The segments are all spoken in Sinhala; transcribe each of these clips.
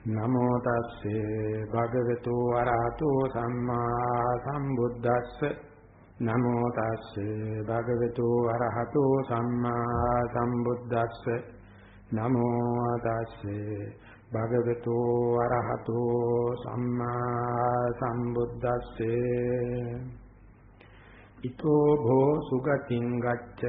නමෝ තස්සේ භගවතු වරහතෝ සම්මා සම්බුද්දස්ස. නමෝ තස්සේ භගවතු වරහතෝ සම්මා සම්බුද්දස්ස. නමෝ තස්සේ භගවතු වරහතෝ සම්මා සම්බුද්දස්සේ. ඊතෝ භෝ සුගතින් ගච්ඡ.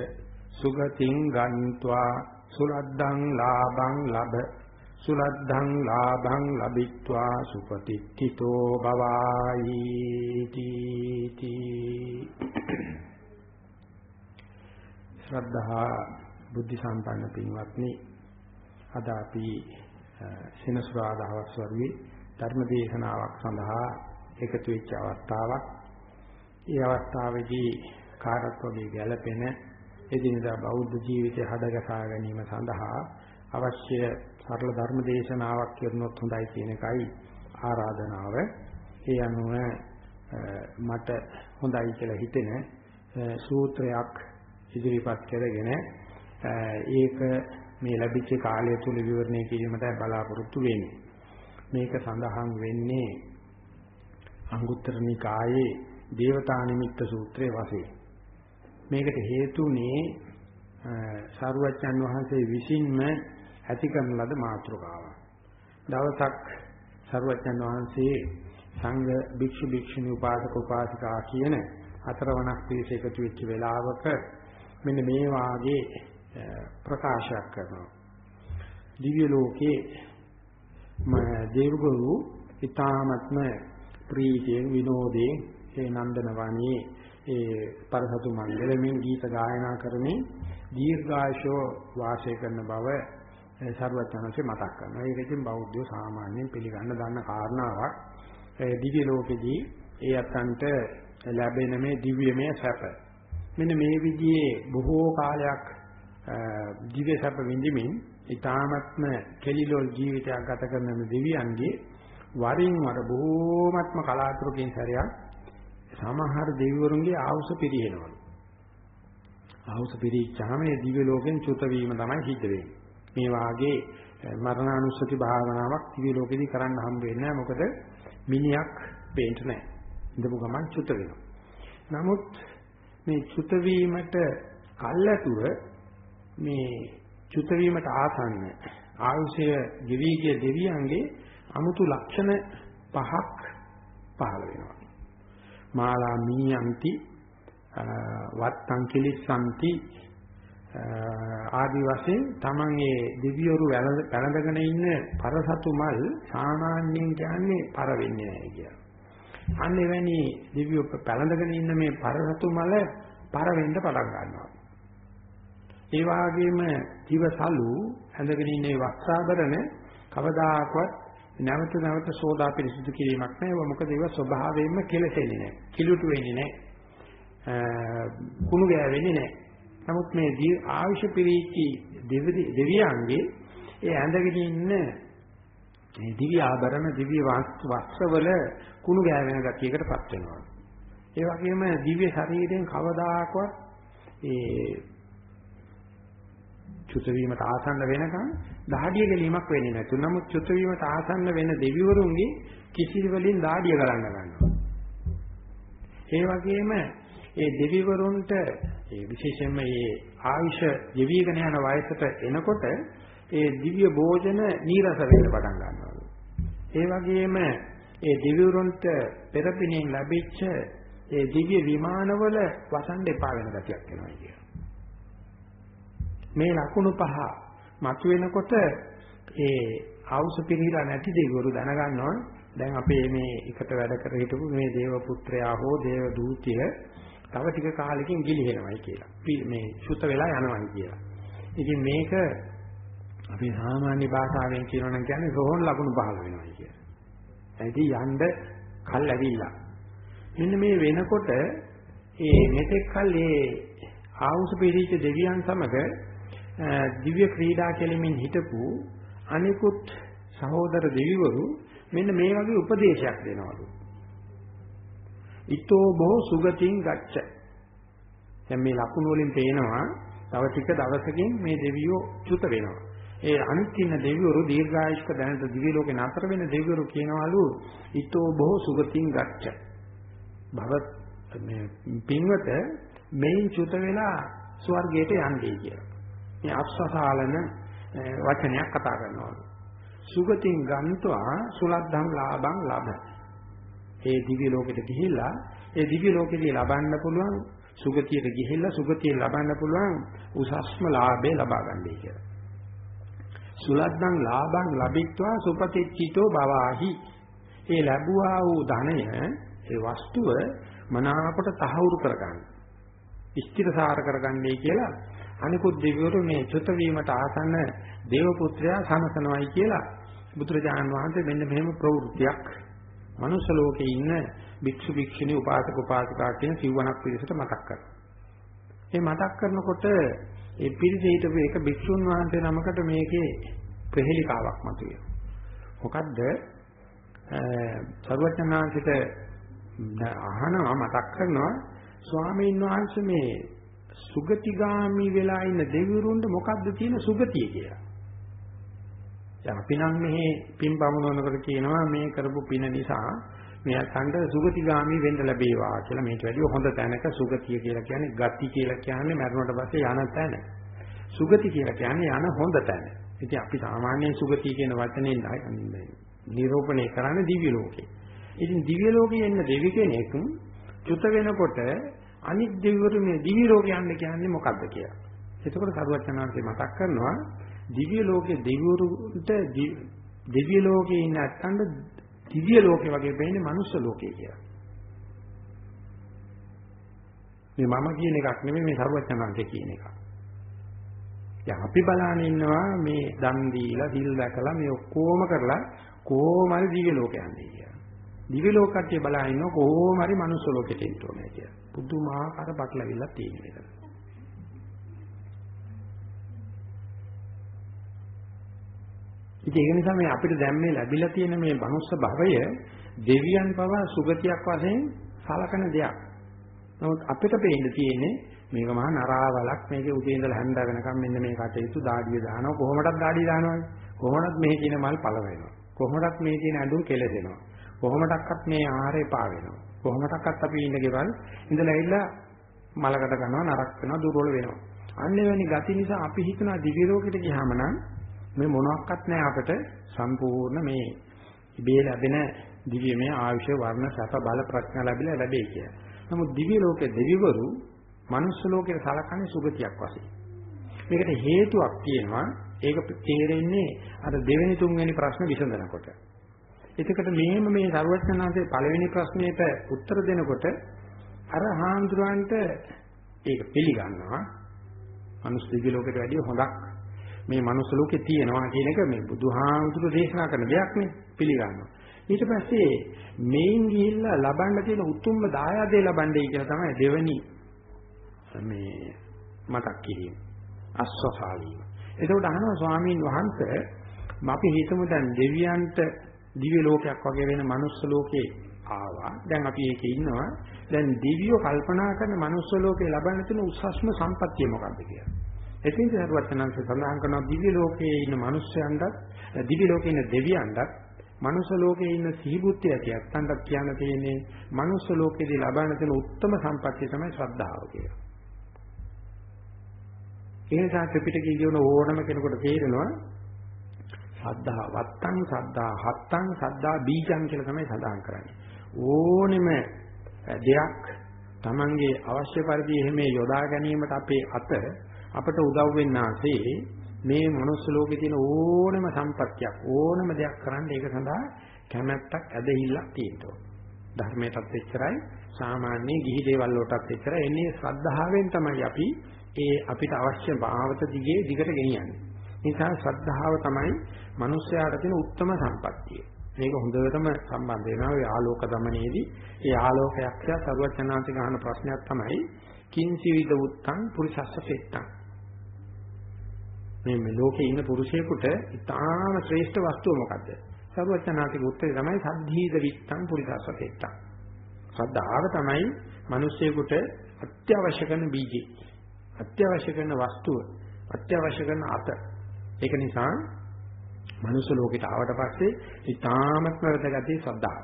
සුගතින් ගන්්වා. සුලද්දං ලාභං ලබ සුලද්ධං ලාභං ලබිත්වා සුපතිත්ථිතෝ බවායි තීති ශ්‍රද්ධා බුද්ධ සම්පන්න පින්වත්නි අද අපි සෙනසුරාදාවක් වරුවේ ධර්ම දේශනාවක් සඳහා එකතු වෙච්ච අවස්ථාවක්. ඒ අවස්ථාවේදී කාටත් වගේ ගැළපෙන එදිනදා බෞද්ධ ජීවිතය හදගසා ගැනීම සඳහා අවශ්‍ය සරල ධර්ම දේශනාවක් කරනොත් හොඳයි කියන එකයි ආරාධනාව. ඒ අනුව මට හොඳයි කියලා හිතෙන සූත්‍රයක් ඉදිරිපත් කරගෙන ඒක මේ ලැබිච්ච කාලය තුල විවරණය කිරීමට බලාපොරොත්තු වෙන්නේ. මේක සඳහන් වෙන්නේ අංගුත්තර නිකායේ දේවතා නිමිත්ත සූත්‍රයේ වශයෙන්. මේකට හේතුනේ සරුවච්චන් වහන්සේ විසින්ම ඇති කරන ලද මාතෘකාවක්. දවසක් සරුවචන් වහන්සේ සංඝ භික්ෂු භික්ෂුණී උපාසක උපාසිකා කියන හතරවණක් පිරිස එකතු වෙච්ච වෙලාවක මෙන්න මේ වාගේ ප්‍රකාශයක් කරනවා. දිව්‍ය ලෝකේ දේවගුරු ඊ타මත්ම ප්‍රීතියෙන් විනෝදයෙන් ඒ නන්දනවණී ඒ පරසතු මණ්ඩලමින් ගීත ගායනා කරමින් දීර්ඝායෂෝ වාසය කරන බව සර්වඥාන්සේ මතක් කරනවා. ඒක ඉතින් බෞද්ධයෝ සාමාන්‍යයෙන් පිළිගන්න දන්න කාරණාවක්. ඒ දිව්‍ය ලෝකෙදී ඒ අතන්ට ලැබෙන මේ දිව්‍යමය සැප. මෙන්න මේ විදිහේ බොහෝ කාලයක් දිව්‍ය සැප විඳිමින් ඊ타මත්ම කෙලිලෝල් ජීවිතයක් ගත කරන දෙවියන්ගේ වරින් වර බොහෝමත්ම කලාතුරකින් සැරයක් සමහර දෙවිවරුන්ගේ ආවුස පිරිනවලු. ආවුස පිරිච්චාම මේ දිව්‍ය ලෝකෙන් චුත වීම තමයි සිද්ධ වෙන්නේ. මේ වාගේ මරණානුස්සති භාවනාවක් දිව්‍ය ලෝකෙදී කරන්න හම්බ වෙන්නේ නැහැ මොකද මිනිහක් පේන්න නැහැ. ඉඳපු ගමන් චුත වෙනවා. නමුත් මේ චුත වීමට කල්ැතුව මේ චුත වීමට ආසන්න ආයුෂය ගෙවි ගිය දෙවියන්ගේ 아무තු ලක්ෂණ පහක් පහළ වෙනවා. මාලා මීයන්ති වත්තං කිලිස්සන්ති ආදි වශයෙන් තමන් ඒ දිව්‍යවරු වැළඳගෙන ඉන්න පරසතු මල් සාමාන්‍යයෙන් කියන්නේ පර වෙන්නේ නැහැ කියලා. අන්න එවැනි දිව්‍ය පැලඳගෙන ඉන්න මේ පරසතු මල පර වෙන්න පටන් ගන්නවා. ඒ වගේම දිවසලු ඇඳගෙන ඉන්නේ වස්ත්‍රාභරණ කවදාකවත් නැවත නැවත සෝදා පිරිසිදු කිරීමක් නැහැ. මොකද ඒව ස්වභාවයෙන්ම කෙලසෙන්නේ නැහැ. කිලුට වෙන්නේ නැහැ. කුණු ගෑවෙන්නේ නැහැ. නමුත් මේ ආයුෂ පිරීච්චි දෙවියන්ගේ ඒ ඇඳගෙන ඉන්න මේ දිව්‍ය ආභරණ දිව්‍ය වස්ත්‍රවල කුණු ගෑවෙන ගතියකටපත් වෙනවා. ඒ වගේම දිව්‍ය ශරීරයෙන් කවදාකවත් ඒ චුත වීමට ආසන්න වෙනකන් දහඩිය ගැලීමක් වෙන්නේ නැතු. නමුත් චුත වීමට ආසන්න වෙන දෙවිවරුන්ගේ කිසි වලින් දහඩිය ගලන්න ගන්නවා. ඒ වගේම ඒ දෙවිවරුන්ට ඒ විශේෂයෙන්ම මේ ආයුෂ ජීවීගෙන යන වයසට එනකොට ඒ දිව්‍ය භෝජන නීරස වෙන්න පටන් ගන්නවා. ඒ වගේම ඒ දිව්‍යවරුන්ට පෙරපිනෙන් ලැබිච්ච ඒ දිව්‍ය විමානවල වසන් දෙපා වෙන ගතියක් එනවා කියනවා. මේ ලකුණු පහ මතුවෙනකොට ඒ ආවුස පිළිහිලා නැති දෙවිවරු දැනගන්නවා දැන් අපේ මේ එකට වැඩ කර හිටපු මේ දේව පුත්‍රයා හෝ දේව දූතිය තව ටික කාලෙකින් ගිලිහෙනවයි කියලා. මේ සුත වෙලා යනවයි කියලා. ඉතින් මේක අපි සාමාන්‍ය භාෂාවෙන් කියනවා නම් කියන්නේ රෝහන් ලකුණු පහළ වෙනවයි කියලා. එයිදී යන්න කල් ඇවිල්ලා. මෙන්න මේ වෙනකොට ඒ මෙතෙක් කල් ඒ ආවුස පිළිච්ච දෙවියන් සමග දිව්‍ය ක්‍රීඩා කෙලිමින් හිටපු අනිකුත් සහෝදර දෙවිවරු මෙන්න මේ වගේ උපදේශයක් දෙනවලු. ඊතෝ බෝ සුගතින් ගච්ඡ. දැන් මේ ලකුණු වලින් පේනවා තව ටික දවසකින් මේ දෙවියෝ චුත වෙනවා. ඒ අනිත් ඉන්න දෙවිවරු දීර්ඝායුෂ්ක දැනට දිව්‍ය ලෝකේ නතර වෙන දෙවිවරු කියනවලු ඊතෝ බොහෝ සුගතින් ගච්ඡ. භව මේ පින්වත මේන් චුත වෙලා ස්වර්ගයට යන්නේ කියලා. මේ අස්වසාලන වචනයක් කතා කරනවලු. සුගතින් ගන්නවා සුලද්ධම් ලාභං ලබ. ඒ දිව්‍ය ලෝකෙට ගිහිල්ලා ඒ දිව්‍ය ලෝකෙදී ලබන්න පුළුවන් සුගතියට ගිහිල්ලා සුගතිය ලබන්න පුළුවන් උසස්ම ලාභය ලබා ගන්නයි කියලා. සුලද්දං ලාභං ලැබිත්වා සුපතිච්චිතෝ බවාහි. ඒ ලැබුවා වූ ධනය ඒ වස්තුව මනාකොට තහවුරු කරගන්න. ස්ථිරසාර කරගන්නයි කියලා අනිකුත් දෙවිවරු මේ චුත වීමට ආසන්න දේව පුත්‍රයා සමසනවයි කියලා බුදුරජාණන් වහන්සේ මෙන්න මෙහෙම ප්‍රවෘත්තියක් මනුස්ස ලෝකේ ඉන්න භික්ෂු භික්ෂුණී උපාසක උපාසිකා කියන සිවණක් පිරිසට මතක් කරනවා. මේ මතක් කරනකොට ඒ පිරිසේ හිටපු එක භික්ෂුන් වහන්සේ නමකට මේකේ ප්‍රහෙලිකාවක් මතුවේ. මොකද්ද? සර්වඥාන්සිට අහනවා මතක් කරනවා ස්වාමීන් වහන්සේ මේ සුගතිගාමි වෙලා ඉන්න දෙවිවරුන්ට මොකද්ද තියෙන සුගතිය කියලා. දැන් අපි නම් මෙහි පින් පමුණනකොට කියනවා මේ කරපු පින නිසා මෙයාට සුගතිගාමි වෙන්න ලැබේවා කියලා මේට වැඩිය හොඳ තැනක සුගතිය කියලා කියන්නේ ගති කියලා කියන්නේ මරණයට පස්සේ යන තැන. සුගති කියලා කියන්නේ යන හොඳ තැන. ඉතින් අපි සාමාන්‍යයෙන් සුගතිය කියන වචනේ නිරූපණය කරන්නේ දිව්‍ය ලෝකේ. ඉතින් දිව්‍ය ලෝකේ එන්න දෙවි කෙනෙක් චුත වෙනකොට අනිත් දෙවිවරු මේ දිව්‍ය ලෝකේ යන්න කියන්නේ මොකද්ද කියලා. එතකොට සරුවචනාංශේ මතක් කරනවා දිව්‍ය ලෝකේ දෙවිවරුන්ට දිව්‍ය ලෝකේ ඉන්න නැත්තඳ දිව්‍ය ලෝකේ වගේ වෙන්නේ මනුස්ස ලෝකේ කියලා. මේ මම කියන එකක් නෙමෙයි මේ සරුවචනාංශේ කියන එක. දැන් අපි බලන ඉන්නවා මේ දන් දීලා සිල් දැකලා මේ ඔක්කොම කරලා කොහොම හරි දිව්‍ය ලෝකේ යන්නේ කියලා. දිව්‍ය ලෝක කට්ටිය බලන ඉන්නවා කොහොම හරි මනුස්ස ලෝකෙට එන්න ඕනේ කියලා. පුදුමාකාර බටලවිල්ලක් තියෙන එක. ඉතින් ඒක නිසා මේ අපිට දැන් මේ ලැබිලා තියෙන මේ මනුස්ස භවය දෙවියන් පවා සුගතියක් වශයෙන් සලකන දෙයක්. නමුත් අපිට පේන්න තියෙන්නේ මේක මහා නරාවලක් මේකේ උදේ ඉඳලා හැන්ද වෙනකම් මෙන්න මේ කටයුතු දාඩිය දානවා. කොහොමදත් දාඩිය දානවනේ කොහොමදත් මේ කියන මල් පළ වෙනවා? කොහොමදත් මේ කියන ඇඳුම් කෙලෙසෙනවා? කොහොමඩක්වත් මේ ආහාරය පා වෙනවා? කොහොමඩක්වත් අපි ඉන්න ගෙවල් ඉඳලා ඇවිල්ලා මලකට ගන්නවා නරක් වෙනවා දුර්වල වෙනවා. අන්න එවැනි ගති නිසා අපි හිතනවා දිව්‍ය ලෝකෙට ගියාම නම් මේ මොනවත් නැහැ අපිට සම්පූර්ණ මේ ඉබේ ලැබෙන දිව්‍යමය ආයුෂ වර්ණ සැප බල ප්‍රඥා ලැබිලා ලැබෙයි කියලා. නමුත් දිව්‍ය ලෝකේ දෙවිවරු මනුස්ස ලෝකේ සලකන්නේ සුගතියක් වශයෙන්. මේකට හේතුවක් තියෙනවා. ඒක තේරෙන්නේ අර දෙවෙනි තුන්වෙනි ප්‍රශ්න විසඳනකොට. එතකොට මේම මේ සර්වඥාන්සේ පළවෙනි ප්‍රශ්නෙට උත්තර දෙනකොට අර හාමුදුරන්ට ඒක පිළිගන්නවා. මනුස්ස දිව්‍ය ලෝකයට වැඩිය හොඳක් මේ මනුස්ස ලෝකේ තියෙනවා කියන එක මේ බුදුහාමුදුරු දේශනා කරන දෙයක් නේ පිළිගන්නවා. ඊට පස්සේ මේන් ගිහිල්ලා ලබන්න තියෙන උතුම්ම දායාදේ ලබන්නේ කියලා තමයි දෙවෙනි මේ මතක් කිරීම. අස්වසාලීම. එතකොට අහනවා ස්වාමීන් වහන්සේ අපි හිතමු දැන් දෙවියන්ට දිව්‍ය ලෝකයක් වගේ වෙන මනුස්ස ලෝකේ ආවා. දැන් අපි ඒකේ ඉන්නවා. දැන් දිව්‍යෝ කල්පනා කරන මනුස්ස ලෝකේ ලබන්න තියෙන උසස්ම සම්පත්තිය මොකක්ද කියලා. එතින්ද හරුවචනංශ සඳහන් කරනවා දිව්‍ය ලෝකයේ ඉන්න මිනිස්යන්ටත් දිව්‍ය ලෝකයේ ඉන්න දෙවියන්ටත් මනුෂ්‍ය ලෝකයේ ඉන්න සිහිබුද්ධි ඇති අත්තන්ට කියන්න තියෙන්නේ මනුෂ්‍ය ලෝකයේදී ලබන තියෙන උත්තරම සම්පත්තිය තමයි ශ්‍රද්ධාව කියලා. ඒ නිසා ත්‍රිපිටකයේ කියන ඕනම කෙනෙකුට තේරෙනවා සද්ධා වත්තං සද්ධා හත්තං සද්ධා බීජං කියලා තමයි සඳහන් කරන්නේ. ඕනෙම දෙයක් Tamange අවශ්‍ය පරිදි එහෙම යොදා ගැනීමට අපේ අත අපට උදව් වෙන්නාසේ මේ මනුස්ස ලෝකේ තියෙන ඕනම සම්පත්තියක් ඕනම දෙයක් කරන්න ඒක සඳහා කැමැත්තක් ඇදහිල්ලක් තියෙනවා. ධර්මයටත් එච්චරයි සාමාන්‍ය ගිහි දේවල් වලටත් එච්චරයි එන්නේ ශ්‍රද්ධාවෙන් තමයි අපි ඒ අපිට අවශ්‍ය භාවත දිගේ දිගට ගෙනියන්නේ. නිසා ශ්‍රද්ධාව තමයි මිනිස්යාට තියෙන උත්තරම සම්පත්තිය. මේක හොඳටම සම්බන්ධ වෙනවා ඒ ආලෝක දමනයේදී. ඒ ආලෝකයක් යා සරුවචනාන්ති ගන්න ප්‍රශ්නයක් තමයි කිංචිවිද උත්තං පුරිසස්ස පෙත්තං මේ මේ ලෝකේ ඉන්න පුරුෂයෙකුට ඉතාම ශ්‍රේෂ්ඨ වස්තුව මොකද්ද? සර්වචනාතික උත්තරේ තමයි සද්ධීද විත්තං පුරිසස්සතෙත්තං. ශ්‍රද්ධාව තමයි මිනිස්සෙකුට අත්‍යවශ්‍ය කරන බීජේ. අත්‍යවශ්‍ය කරන වස්තුව, අත්‍යවශ්‍ය කරන අත. ඒක නිසා මනුෂ්‍ය ලෝකෙට ආවට පස්සේ ඊටාමත්ම වැදගත් ශ්‍රද්ධාව.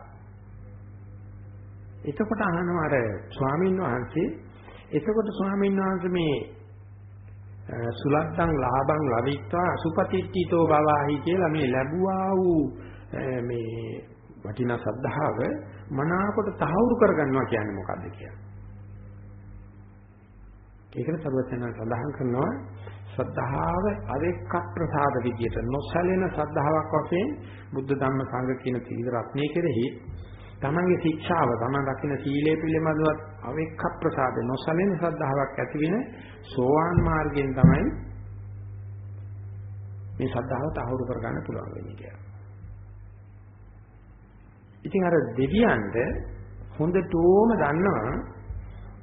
එතකොට අහනවා අර ස්වාමීන් වහන්සේ එතකොට ස්වාමීන් වහන්සේ මේ සුලත්තං ලාභං ලවිත්වා සුපතිට්ඨිතෝ බවාහි කියලා මේ ලැබුවා වූ මේ වටිනා සද්ධාව මනාකොට තහවුරු කරගන්නවා කියන්නේ මොකද්ද කියලා. ඒකට සර්වඥයන් සඳහන් කරනවා ශ්‍රද්ධාව අවෙක්ක ප්‍රසාද විදියට නොසැලෙන ශ්‍රද්ධාවක් වශයෙන් බුද්ධ ධම්ම සංඝ කියන තීර රත්නයේ කෙරෙහි තමන්ගේ ශික්ෂාව තමන් රකින්න සීලය පිළිබඳව අවෙක්ක ප්‍රසාද නොසැලෙන ශ්‍රද්ධාවක් ඇති වෙන සෝවාන් මාර්ගයෙන් තමයි මේ ශ්‍රද්ධාව තහවුරු කරගන්න පුළුවන් වෙන්නේ කියලා. ඉතින් අර දෙවියන්ට හොඳටම දන්නවා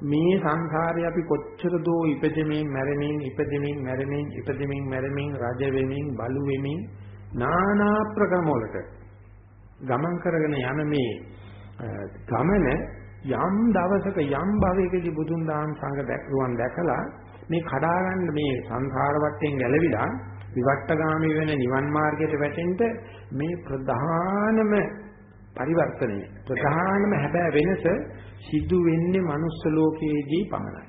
මේ සංසාරේ අපි කොච්චර දෝ ඉපදෙමින් මැරෙමින් ඉපදෙමින් මැරෙමින් ඉපදෙමින් මැරෙමින් රජ වෙමින් බලු වෙමින් নানা ප්‍රකම වලට ගමන් කරගෙන යන මේ ගමන යම් දවසක යම් භවයකදී බුදුන් දහම් සංඝ දැක්රුවන් දැකලා මේ කඩා ගන්න මේ සංසාර වටෙන් ගැලවිලා විවට්ටගාමී වෙන නිවන් මාර්ගයට වැටෙන්න මේ ප්‍රධානම පරිවර්තනය ප්‍රධානම හැබෑ වෙනස සිදු වෙන්නේ manuss ලෝකයේදී පමණයි.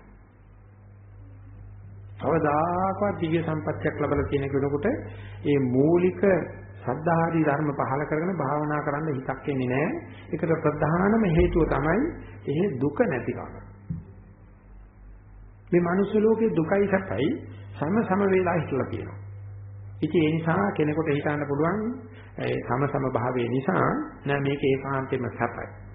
කවදාකවත් දිව්‍ය සම්පත්තියක් ලැබලා තියෙන කෙනෙකුට ඒ මූලික සද්ධාහරි ධර්ම පහල කරගෙන භාවනා කරන්න හිතක් එන්නේ නැහැ. ඒකට ප්‍රධානම හේතුව තමයි එහෙ දුක නැතිකම. මේ මනුස්ස ලෝකේ දුකයි සැපයි සම සම වේලා හිටලා තියෙනවා. ඉතින් ඒ නිසා කෙනෙකුට හිතන්න පුළුවන් ඒ සම සම භාවයේ නිසා නෑ මේක ඒකාන්තයෙන්ම සැපයි.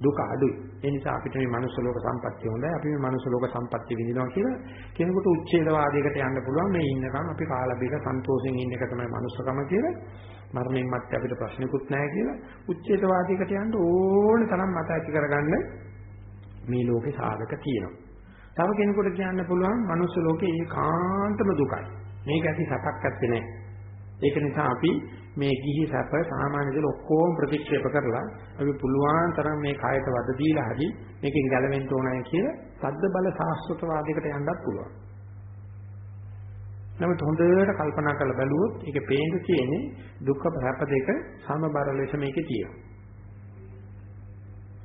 දුක අඩුයි. ඒ නිසා අපිට මේ මනුස්ස ලෝක සම්පත්තිය හොඳයි. අපි මේ මනුස්ස ලෝක සම්පත්තිය විඳිනවා කියලා කෙනෙකුට උච්ඡේදවාදයකට යන්න පුළුවන්. මේ ඉන්නකම් අපි කාලා බීක සන්තෝෂෙන් ඉන්න එක තමයි මනුස්සකම කියලා. මරණයෙන් මත්තේ අපිට ප්‍රශ්නකුත් නැහැ කියලා උච්ඡේදවාදයකට යන්න ඕන තරම් මත ඇති කරගන්න මේ ලෝකේ සාධක තියෙනවා. තව කෙනෙකුට කියන්න පුළුවන් මනුස්ස ලෝකේ ඒකාන්තම දුකයි. මේක ඇති සපක් ඇත්තේ නැහැ. ඒක නිසා අපි මේ ගිහි සැප සාමාන්‍ය දේ ඔක්කොම ප්‍රතික්ෂේප කරලා අපි පුළුවන් තරම් මේ කායයට වද දීලා හරි මේකෙන් ගැලවෙන්න ඕනයි කියලා සද්ද බල සාස්ත්‍රවාදයකට යන්නත් පුළුවන්. නමුත් හොඳට කල්පනා කරලා බැලුවොත් ඒකේ පේන්න තියෙන්නේ දුක්ඛ සැප දෙක සමබර ලෙස මේකේ තියෙනවා.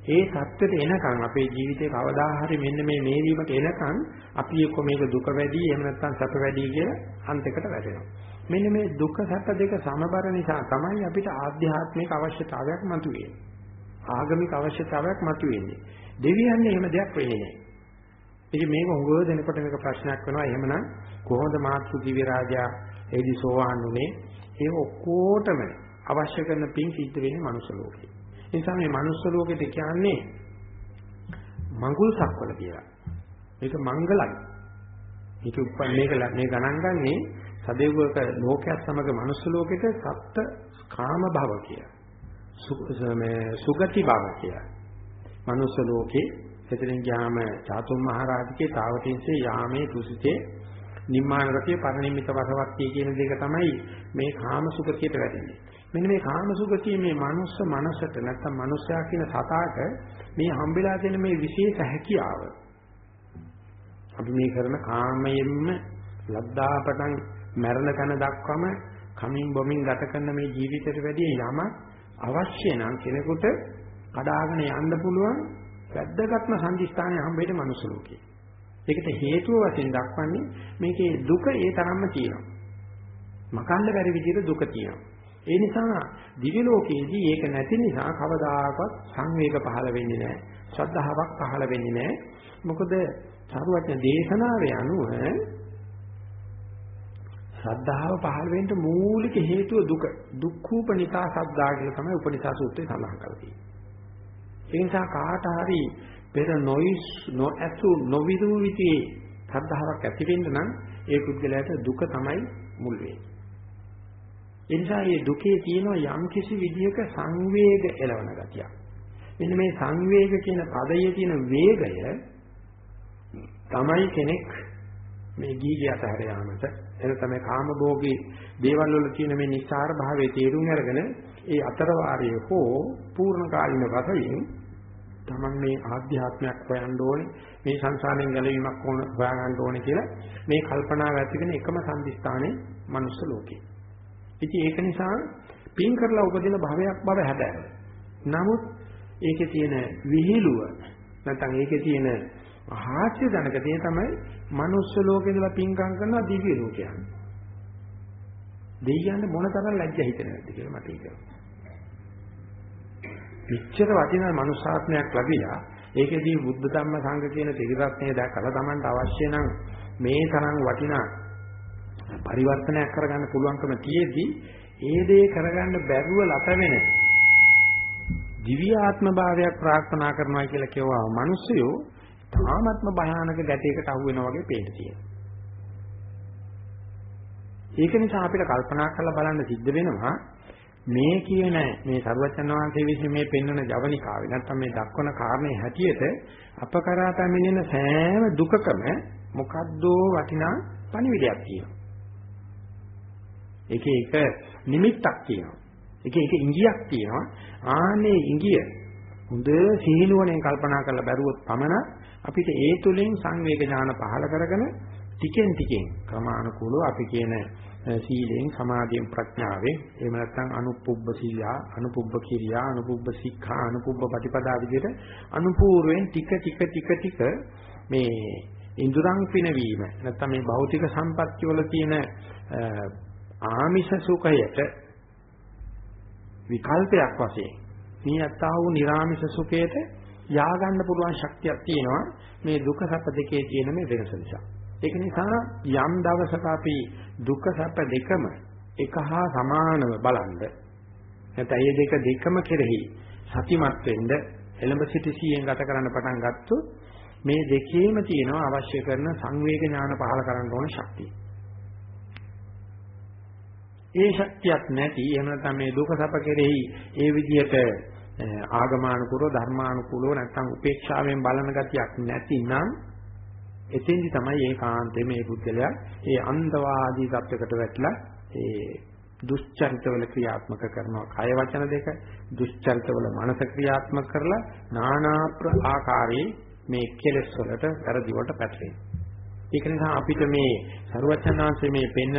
ඒ தත්ත්වයට එනකන් අපේ ජීවිතේ කවදා හරි මෙන්න මේ මේවීමට එනකන් අපි එක්ක මේක දුක වැඩි එහෙම නැත්නම් සැප වැඩි කියලා අන්තයකට වැටෙනවා. මෙන්න මේ දුක සැප දෙක සමබර නිසා තමයි අපිට ආධ්‍යාත්මික අවශ්‍යතාවයක් මතුවෙන්නේ. ආගමික අවශ්‍යතාවයක් මතුවෙන්නේ. දෙවියන්නේ එහෙම දෙයක් වෙන්නේ නැහැ. ඉතින් මේක හොඟව දෙනකොට මේක ප්‍රශ්නයක් වෙනවා. එහෙමනම් කොහොමද මාත්‍රු දිව්‍ය රාජා එදි සෝවාන් උනේ? ඒ ඔක්කොටම අවශ්‍ය කරන පින් සිද්ධ වෙන්නේ මනුස්ස ලෝකේ. ඒ නිසා මේ මනුස්ස ලෝකෙට කියන්නේ මඟුල් සක්වල කියලා. මේක මංගලයි. මේක උපන් මේක මේ ගණන් ගන්නේ සදේවක ලෝකයක් සමග මනුස්ස ලෝකෙට සත්ත්‍ය කාම භව කියලා. මේ සුගති භව කියලා. මනුස්ස ලෝකේ එතනින් ගියාම චාතුම් මහරජකේ තාවතින්සේ යාමේ තුසිතේ නිම්මාන රතිය පරිනිම්මිත වසවත්තිය කියන දෙක තමයි මේ කාම සුගතියට වැටෙන්නේ. මෙන්න මේ කාමසුගතිය මේ මනුස්ස මනසට නැත්තම් මනුස්සයා කියන සතාට මේ හම්බෙලා තියෙන මේ විශේෂ හැකියාව අපි මේ කරන කාමයෙන්ම ලද්දාපටන් මරණ කන දක්වම කමින් බොමින් ගත කරන මේ ජීවිතයට වැඩිය යමක් අවශ්‍ය නම් කෙනෙකුට කඩාගෙන යන්න පුළුවන් වැද්දගත්ම සංදිස්ථානයේ හම්බෙන්නේ මනුස්ස ලෝකේ. ඒකට හේතුව වශයෙන් දක්වන්නේ මේකේ දුක ඒ තරම්ම තියෙනවා. මකන්න බැරි විදිහට දුක තියෙනවා. ඒ නිසා දිව්‍ය ලෝකයේදී ඒක නැති නිසා කවදාකවත් සංවේග පහළ වෙන්නේ නැහැ. ශ්‍රද්ධාවක් පහළ වෙන්නේ නැහැ. මොකද සාරවත්න දේශනාවේ අනුව ශ්‍රද්ධාව පහළ වෙන්න මූලික හේතුව දුක. දුක්ඛූපනිතා සද්දා කියලා තමයි උපනිෂා සූත්‍රයේ සඳහන් කරලා තියෙන්නේ. ඒ නිසා කාට හරි පෙර නොයිස් නොඇසු නොවිදු විතේ ශ්‍රද්ධාවක් ඇති වෙන්න නම් ඒ පුද්ගලයාට දුක තමයි මුල් වෙන්නේ. ඒ නිසා මේ දුකේ තියෙන යම් කිසි විදියක සංවේග එළවන ගතියක්. මෙන්න මේ සංවේග කියන පදයේ තියෙන වේගය තමයි කෙනෙක් මේ ගීගය අතහැර යාමට එන තමයි කාමභෝගී දේවල් වල තියෙන මේ නිස්සාර භාවයේ තේරුම් අරගෙන ඒ අතර වාරයේ හෝ පූර්ණ කාලින වශයෙන් තමන් මේ ආධ්‍යාත්මයක් හොයන්න ඕනේ මේ සංසාරයෙන් ගැලවීමක් ඕන හොයාගන්න ඕනේ කියලා මේ කල්පනාව ඇතිගෙන එකම සම්දිස්ථානයේ මනුස්ස ලෝකේ ඉතින් ඒක නිසා පින් කරලා උපදින භවයක් බව හැබැයි. නමුත් ඒකේ තියෙන විහිළුව නැත්නම් ඒකේ තියෙන ආහාර්ය ධනක දේ තමයි manuss ලෝකේ ඉඳලා පින්කම් කරනවා දිව්‍ය ලෝකයන්. දෙයියන්ට මොන තරම් ලැජ්ජ හිතෙනවද කියලා මට හිතෙනවා. පිච්චර වටිනා මනුෂ්‍යාත්මයක් ලැබිලා ඒකෙදී බුද්ධ ධම්ම සංඝ කියන ත්‍රිරත්නය දැකලා Tamanට අවශ්‍ය නම් මේ තරම් වටිනා පරිවර්තනයක් කරගන්න පුළුවන්කම තියෙද්දී ඒ දේ කරගන්න බැරුව ලතවෙන දිව්‍ය ආත්ම භාවයක් ප්‍රාර්ථනා කරනවා කියලා කියවා මිනිස්සුયો තාමත්ම භයානක ගැටයකට අහු වෙනා වගේ පේන්න තියෙනවා. ඒක නිසා අපිට කල්පනා කරලා බලන්න සිද්ධ වෙනවා මේ කියන මේ සර්වචන් වහන්සේ විසින් මේ පෙන්වන ජවනිකාවේ නැත්නම් මේ දක්වන කාරණේ හැටියට අප කරා පැමිණෙන සෑම දුකකම මොකද්දෝ වටිනා පණිවිඩයක් තියෙනවා. එක එක නිමිත්තක් තියෙනවා. එක එක ඉංගියක් තියෙනවා. ආනේ ඉංගිය හොඳ සීනුවණෙන් කල්පනා කරලා බැලුවොත් පමණ අපිට ඒ තුලින් සංවේග ඥාන පහළ කරගෙන ටිකෙන් ටිකෙන් ක්‍රමානුකූලව අපි කියන සීලෙන් සමාධියෙන් ප්‍රඥාවෙන් එහෙම නැත්නම් අනුපුබ්බ සීලා අනුපුබ්බ කිරියා අනුපුබ්බ සික්ඛා අනුපුබ්බ ප්‍රතිපදා විදිහට අනුපූර්වෙන් ටික ටික ටික ටික මේ ඉන්ද්‍රයන් පිනවීම නැත්නම් මේ භෞතික සම්පත්‍ය වල තියෙන ආමිෂ සුඛයට විකල්පයක් වශයෙන් මේ අත්තා වූ නිර්ආමිෂ සුඛයට යා ගන්න පුළුවන් ශක්තියක් තියෙනවා මේ දුක සැප දෙකේ තියෙන මේ වෙනස නිසා. ඒක නිසා යම් දවසක අපි දුක සැප දෙකම එක හා සමානව බලන්න නැත්නම් මේ දෙක දෙකම කෙරෙහි සතිමත් වෙන්න එළඹ සිටි සියෙන් ගත කරන්න පටන් ගත්තොත් මේ දෙකේම තියෙනවා අවශ්‍ය කරන සංවේග ඥාන පහල කරන්න ඕන ශක්තිය. ඒ ශක්තියක් නැති එහෙම නැත්නම් මේ දුක සැප කෙරෙහි ඒ විදිහට ආගමානුකූලව ධර්මානුකූලව නැත්නම් උපේක්ෂාවෙන් බලන ගතියක් නැතිනම් එතෙන්දි තමයි ඒකාන්තයේ මේ බුද්ධලයා ඒ අන්තවාදී தත්වයකට වැටලා ඒ දුෂ්චරිතවල ක්‍රියාත්මක කරනවා. කය වචන දෙක දුෂ්චරිතවල මනස ක්‍රියාත්මක කරලා নানা ආකාරයේ මේ කෙලෙස් වලට වැඩි වලට පැටලෙනවා ඒක නිසා අපිට මේ ਸਰවචනාංශයේ මේ පෙන්නන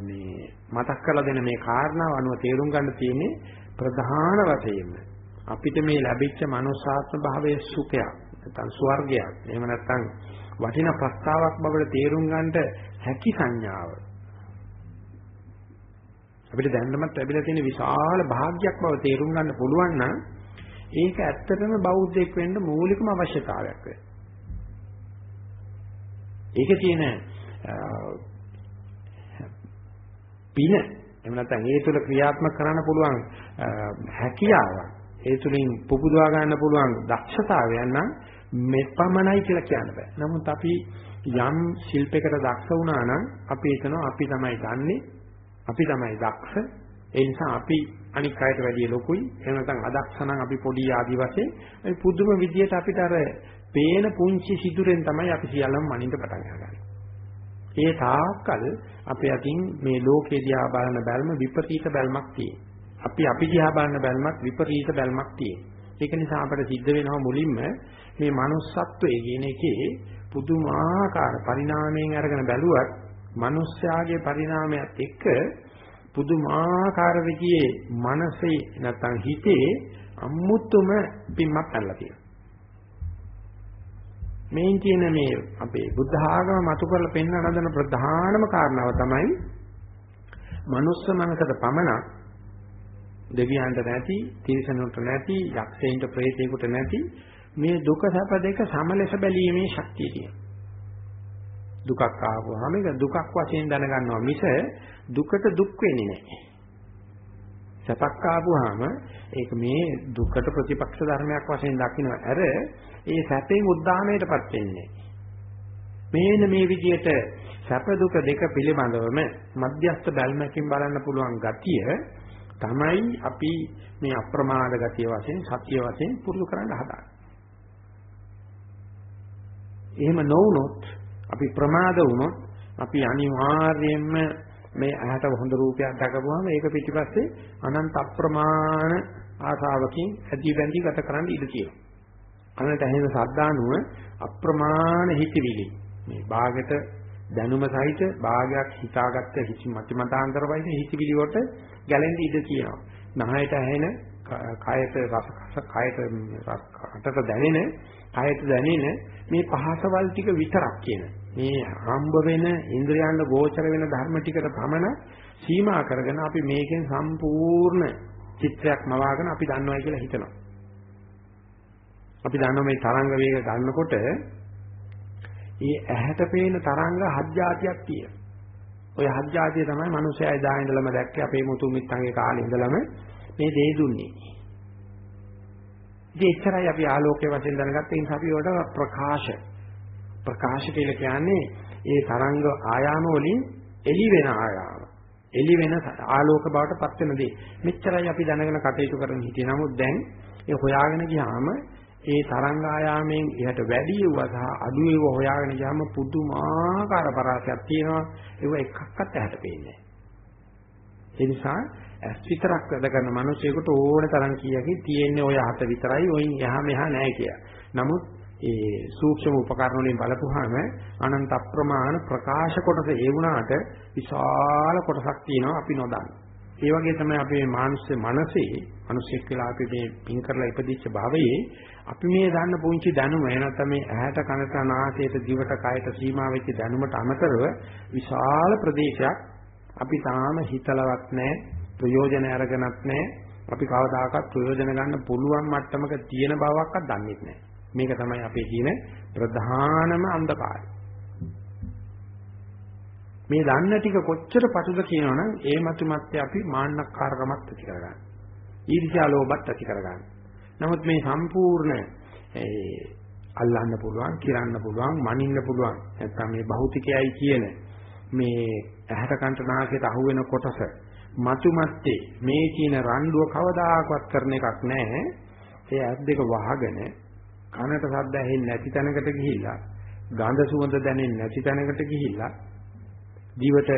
මේ මතක් කරලා දෙන මේ කාරණාව අනුව තේරුම් ගන්න තියෙන්නේ ප්‍රධාන වශයෙන්ම අපිට මේ ලැබිච්ච මනුෂ්‍යාත්ම භාවයේ සුඛයක් නැත්නම් ස්වර්ගයක් එහෙම නැත්නම් වටිනා ප්‍රස්තාවක් බවට තේරුම් ගන්නට හැකි සංඥාව අපිට දැනනමත් ලැබිලා තියෙන විශාල භාග්යක් බව තේරුම් ගන්න පුළුවන් නම් ඒක ඇත්තටම බෞද්ධයෙක් වෙන්න මූලිකම අවශ්‍යතාවයක් වෙයි. ඒකේ තියෙන පින එහෙම නැත්නම් ඒ තුල ක්‍රියාත්මක කරන්න පුළුවන් හැකියාවක් ඒ තුලින් පුබුදවා ගන්න පුළුවන් දක්ෂතාවයන් නම් මෙපමණයි කියලා කියන්න බෑ. නමුත් අපි යම් ශිල්පයකට දක්ෂ වුණා නම් අපි හිතනවා අපි තමයි දන්නේ අපි තමයි දක්ෂ ඒ නිසා අපි අනික් අයට වැඩිය ලොකුයි එහෙම නැත්නම් අදක්ෂ නම් අපි පොඩි ආදි වශයෙන් මේ පුදුම විදියට අපිට අර පේන පුංචි සිදුරෙන් තමයි අපි සියල්ලම මනින්න පටන් ගන්නේ. ඒ තාක්කල් අපේ අතින් මේ ලෝකේ දිහා බලන බැල්ම විපරීත බැල්මක් තියෙන. අපි අපි දිහා බලන බැල්මක් විපරීත බැල්මක් තියෙන. ඒක නිසා අපට සිද්ධ වෙනවා මුලින්ම මේ manussත්වයේ කියන එකේ පුදුමාකාර පරිණාමයෙන් අරගෙන බැලුවත් මිනිස්යාගේ පරිණාමයත් එක්ක පුදුමාකාර විදිහේ මනසේ නැත්නම් හිතේ අමුතුම පිම්මක් පැනලා තියෙනවා. මේන් කියන මේ අපේ බුද්ධ ආගම මතු කරලා පෙන්වන හදන ප්‍රධානම කාරණාව තමයි මනුස්ස මනසට පමණක් දෙවියන්ට නැති, තිරිසනුන්ට නැති, යක්ෂයින්ට ප්‍රේතයෙකුට නැති මේ දුක සැප දෙක සම ලෙස බැලීමේ ශක්තිය තියෙනවා. දුකක් ආවම ඒක දුකක් වශයෙන් දැනගන්නවා මිස දුකට දුක් වෙන්නේ නැහැ. සැපක් ආවම ඒක මේ දුකට ප්‍රතිපක්ෂ ධර්මයක් වශයෙන් දකින්න ඇර ඒ සැපෙන් උද්දාමයටපත් වෙන්නේ. මේන මේ විදිහට සැප දුක දෙක පිළිබඳවම මධ්‍යස්ථ බැල්මකින් බලන්න පුළුවන් ගතිය තමයි අපි මේ අප්‍රමාද ගතිය වශයෙන් සත්‍ය වශයෙන් පුරුදු කරන්න හදාගන්නේ. එහෙම නොවුනොත් අපි ප්‍රමාද වුණොත් අපි අනිවාර්යයෙන්ම මේ ඇහැට හොඳ රූපයක් දැකපුවම ඒක පිටිපස්සේ අනන්ත අප්‍රමාණ ආසාවකින් ඇදී බැඳී ගත කරන්න ඉඩ තියෙනවා. අනන්ත ඇහෙන සද්දානුව අප්‍රමාණ හිතවිලි මේ බාගෙට දැනුම සහිත භාගයක් හිතාගත්ත හිචි මතිමතාන්තර වයිස හිතවිලි වලට ගැලෙන්න ඉඩ තියෙනවා. නහයට ඇහෙන කයට රස කයට රසකට දැනෙන කයට දැනෙන මේ පහසවල් ටික විතරක් කියන මේ හම්බ වෙන ඉන්ද්‍රයන්ව ගෝචර වෙන ධර්ම ටිකට පමණ සීමා කරගෙන අපි මේකෙන් සම්පූර්ණ චිත්‍රයක් මවාගෙන අපි දන්නවයි කියලා හිතනවා. අපි දන්නවා මේ තරංග වේග ගන්නකොට ඒ ඇහැට පේන තරංග හත් જાතියක් තියෙනවා. ඔය හත් જાතිය තමයි මිනිස්සයා එදා ඉඳලම දැක්කේ අපේ මුතු මිත්තන්ගේ කාලේ ඉඳලම මේ දේ දුන්නේ. ඉතින් එච්චරයි අපි ආලෝකයේ වශයෙන් දැනගත්තේ ඒ නිසා අපි වලට ප්‍රකාශ ප්‍රකාශ කියලා කියන්නේ ඒ තරංග ආයාම වලින් එළි වෙන ආයාම. එළි වෙන ආලෝක බවට පත් වෙන දේ. මෙච්චරයි අපි දැනගෙන කටයුතු කරන්න හිටියේ. නමුත් දැන් ඒ හොයාගෙන ගියාම ඒ තරංග ආයාමයෙන් එහට වැඩි වුණා සහ අඩු වේව හොයාගෙන ගියාම පුදුමාකාර පරාසයක් තියෙනවා. ඒව එකක්වත් ඇහැට පේන්නේ නැහැ. ඒ නිසා ඇස් විතරක් වැඩ කරන මිනිසෙකුට ඕන තරම් කීයකින් තියෙන්නේ ඔය හත විතරයි ඔයින් එහා මෙහා නැහැ කිය. නමුත් ඒ සූක්ෂම උපකරණ වලින් බලපුවාම අනන්ත අප්‍රමාණ ප්‍රකාශ කොටස ඒ වුණාට විශාල කොටසක් තියෙනවා අපි නොදන්නේ. ඒ වගේ තමයි අපේ මානසික මනසේ මිනිසෙක් වෙලා අපි මේ පින් කරලා ඉපදිච්ච භාවයේ අපි මේ දන්න පුංචි දැනුම එනත මේ ඇහැට කනට නාසයට දිවට කයට සීමා වෙච්ච දැනුමට අමතරව විශාල ප්‍රදේශයක් අපි තාම හිතලවත් නැහැ ප්‍රයෝජන අරගෙනත් නැහැ. අපි කවදාකවත් ප්‍රයෝජන ගන්න පුළුවන් මට්ටමක තියෙන බවක්වත් දන්නේ නැහැ. මේක තමයි අපේ තියෙන ප්‍රධානම අන්ධකාරය. මේ දන්න ටික කොච්චර පටුද කියනවනම් ඒ මතු මැත්තේ අපි මාන්නක්කාරකමත් ඇති කරගන්න. ඊර්ෂ්‍යා ලෝභත් ඇති කරගන්න. නමුත් මේ සම්පූර්ණ අල්ලන්න පුළුවන්, කිරන්න පුළුවන්, මනින්න පුළුවන්. නැත්නම් මේ භෞතිකයයි කියන මේ ඇහැට කන්ට නාසයට අහු වෙන කොටස මතුමැත්තේ මේ කියන රණ්ඩුව කවදාකවත් කරන එකක් නැහැ. ඒ ඇස් දෙක වහගෙන කනට ශබ්ද ඇහෙන්නේ නැති තැනකට ගිහිල්ලා ගඳ සුවඳ දැනෙන්නේ නැති තැනකට ගිහිල්ලා දිවට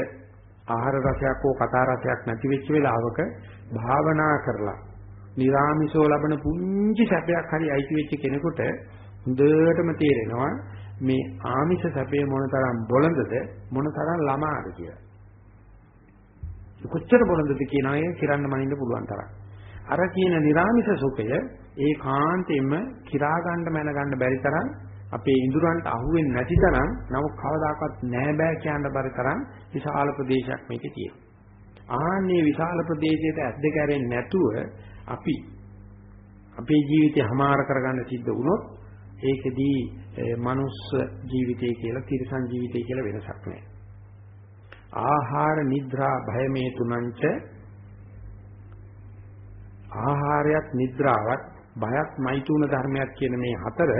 ආහාර රසයක් හෝ කතා රසයක් නැති වෙච්ච වෙලාවක භාවනා කරලා නිරාමිසෝ ලබන පුංචි සැපයක් හරි අයිති වෙච්ච කෙනෙකුට හොඳටම තේරෙනවා මේ ආමිෂ සැපේ මොනතරම් බොළඳද මොනතරම් ළමාද කියලා. කොච්චර බොළඳද කියන අය කිරන්න මනින්න පුළුවන් තරම්. අර කියන නිර්ාමිෂ සුඛය ඒකාන්තයෙන්ම කිරා ගන්න මැන ගන්න බැරි තරම් අපේ ඉඳුරන්ට අහුවෙන්නේ නැති තරම් නමුත් කවදාකවත් නෑ බෑ කියන්න බැරි තරම් විශාල ප්‍රදේශයක් මේකේ තියෙනවා. ආන්නේ විශාල ප්‍රදේශයට ඇස් දෙක ඇරෙන්නේ නැතුව අපි අපේ ජීවිතය හමාර කරගන්න සිද්ධ වුණොත් ඒකෙදී මනුස්ස ජීවිතය කියලා තිරසන් ජීවිතය කියලා වෙනසක් නෑ. ආහාර නිද්‍රා භය මේ තුනංච ආහාරයත් නිද්‍රාවත් බයත් මෛතුන ධර්මයක් කියන මේ හතර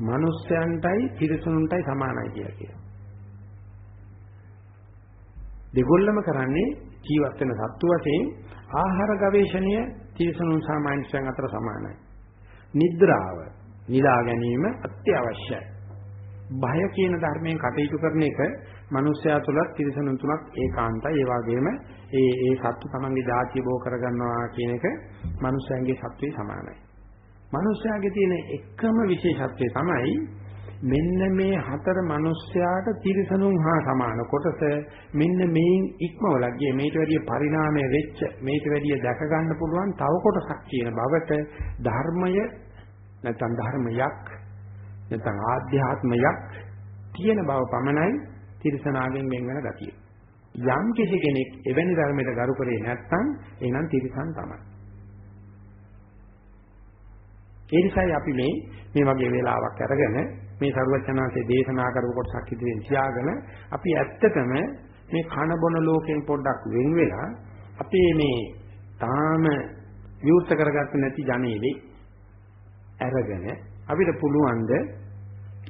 මිනිස්යන්ටයි තිරසනුන්ටයි සමානයි කියලා කියනවා. දෙගොල්ලම කරන්නේ ජීවත් වෙන සත්තු වශයෙන් ආහාර ගවේෂණය තිරසනුන් සාමාන්‍යයන් අතර සමානයි. නිද්‍රාව නිදා ගැනීම අත්‍යවශ්‍යයි. බය කියන ධර්මයෙන් කටයුතු කරන එක මිනිස්යා තුලත් තිරසනුන් තුලත් ඒකාන්තයි. ඒ වගේම ඒ ඒ සත්තු තමන්ගේ ධාතිය බෝ කරගන්නවා කියන එක මිනිස්යන්ගේ සත්වයේ සමානයි. මිනිස්යාගේ තියෙන එකම විශේෂත්වය තමයි මෙන්න මේ හතර මිනිස්යාට තිරසනුන් හා සමාන කොටස මෙන්න මේන් ඉක්මවලා ගියේ මේට වැඩිය පරිණාමය වෙච්ච මේට වැඩිය දැක ගන්න පුළුවන් තව කොටසක් කියන බවට ධර්මය නැත්නම් ධර්මයක් නැත්නම් ආධ්‍යාත්මයක් තියෙන බව පමණයි තිරසනාගෙන් වෙන් වෙන ගතිය. යම් කිසි කෙනෙක් එවැනි ධර්මයකට ගරු කරේ නැත්නම් එහෙනම් තිරසන් තමයි. ඒ නිසායි අපි මේ මේ වගේ වෙලාවක් අරගෙන මේ සරුවචනාංශයේ දේශනා කරපු කොටසක් ඉදිරියෙන් තියාගෙන අපි ඇත්තටම මේ කන බොන ලෝකයෙන් පොඩ්ඩක් වෙන් වෙලා අපේ මේ තාම විවෘත කරගත්ත නැති ජනේලේ අරගෙන අපිට පුළුවන් ද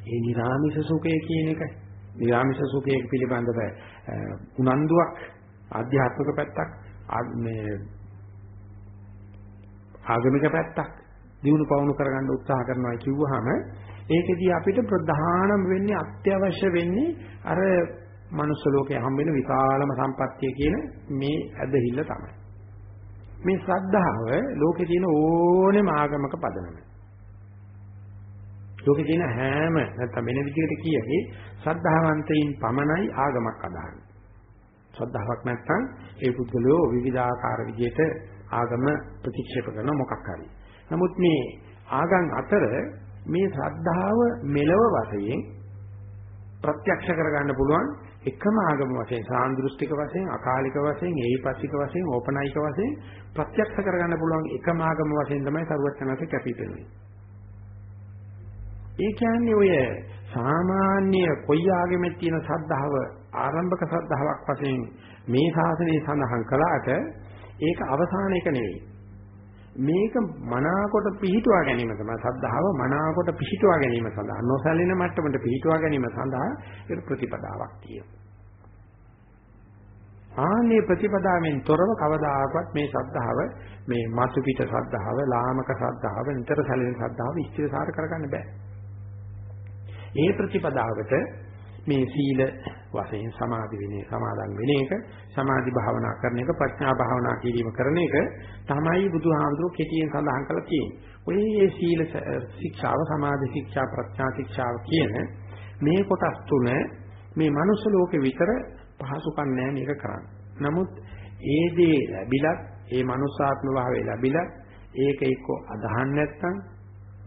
ඒ නිර්ාමිෂ සුඛය කියන එක නිර්ාමිෂ සුඛය පිළිබඳව උනන්දුවක් ආධ්‍යාත්මික පැත්තක් මේ ආගමික පැත්තක් දිනු පවුණු කරගන්න උත්සාහ කරනවා කිව්වහම ඒකෙදී අපිට ප්‍රධානම වෙන්නේ අත්‍යවශ්‍ය වෙන්නේ අර මනුස්ස ලෝකයේ හම්බ වෙන විශාලම සම්පත්තිය කියන මේ ඇදහිල්ල තමයි. මේ ශ්‍රද්ධාව ලෝකේ තියෙන ඕනෙම ආගමක පදනම. ලෝකේ තියෙන හැම නැත්නම් වෙන විදිහකට කියකේ ශ්‍රද්ධාවන්තයින් පමණයි ආගමක් අදහන්නේ. ශ්‍රද්ධාවක් නැත්නම් ඒ පුද්ගලයෝ විවිධාකාර විදිහට ආගම ප්‍රතික්ෂේප කරන මොකක් හරි. නමුත් මේ ආගම් අතර මේ ශ්‍රද්ධාව මෙලව වශයෙන් ප්‍රත්‍යක්ෂ කරගන්න පුළුවන් එකම ආගම වශයෙන් සාන්දෘෂ්ටික වශයෙන් අකාලික වශයෙන් ඒහිපස්සික වශයෙන් ඕපනයික වශයෙන් ප්‍රත්‍යක්ෂ කරගන්න පුළුවන් එකම ආගම වශයෙන් තමයි සරුවචනන්සේ කැපිපෙන්නේ. ඒ කියන්නේ ඔය සාමාන්‍ය කොයි ආගමෙත් තියෙන ශ්‍රද්ධාව ආරම්භක ශ්‍රද්ධාවක් වශයෙන් මේ ශාසනය සඳහන් කළාට ඒක අවසාන එක නෙවෙයි. මේක මනාකොට පිහිටුවා ගැනීම තමයි ශ්‍රද්ධාව මනාකොට පිහිටුවා ගැනීම සඳහා නොසැලෙන මට්ටමට පිහිටුවා ගැනීම සඳහා ඒක ප්‍රතිපදාවක් තියෙනවා. ආනේ ප්‍රතිපදාවෙන් තොරව කවදාකවත් මේ ශ්‍රද්ධාව මේ මතු පිට ශ්‍රද්ධාව ලාමක ශ්‍රද්ධාව නිතර සැලෙන ශ්‍රද්ධාව ඉස්තිරසාර කරගන්න බෑ. ඒ ප්‍රතිපදාවට මේ සීල වශයෙන් සමාධි විනේ සමාදන් වෙන එක සමාධි භාවනා කරන එක ප්‍රඥා භාවනා කිරීම කරන එක තමයි බුදුහාමුදුරුවෝ කෙටියෙන් සඳහන් කරලා තියෙන්නේ. ඔය මේ සීල ශික්ෂාව සමාධි ශික්ෂා ප්‍රඥා ශික්ෂාව කියන මේ කොටස් තුන මේ මනුස්ස ලෝකෙ විතර පහසුකම් නැහැ මේක කරන්න. නමුත් ඒ දේ ලැබිලත් ඒ මනුස්සාත්ම භාවය ලැබිලත් ඒක එක්ක අදහන් නැත්නම්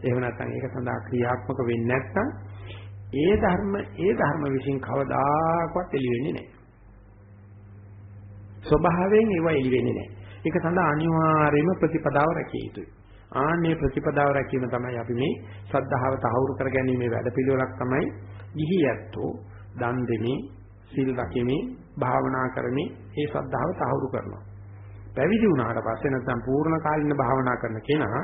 එහෙම නැත්නම් ඒක සඳහා ක්‍රියාත්මක වෙන්නේ නැත්නම් ඒ ධර්ම ඒ ධර්ම විශ්ින් කවදාකවත් එළි වෙන්නේ නැහැ. ස්වභාවයෙන් ඒවා එළි වෙන්නේ නැහැ. ඒක සඳහා අනිවාර්යයෙන්ම ප්‍රතිපදාව රැකිය යුතුයි. ආන්නේ ප්‍රතිපදාව රැකීම තමයි අපි මේ සද්ධාව තහවුරු කර ගැනීමේ වැඩපිළිවෙලක් තමයි ගිහියැත්තෝ දන් දෙමි, සිල් රැකීමේ, භාවනා කරමින් මේ සද්ධාව තහවුරු කරනවා. පැවිදි වුණාට පස්සේ නැත්නම් පූර්ණ කාලින භාවනා කරන කෙනා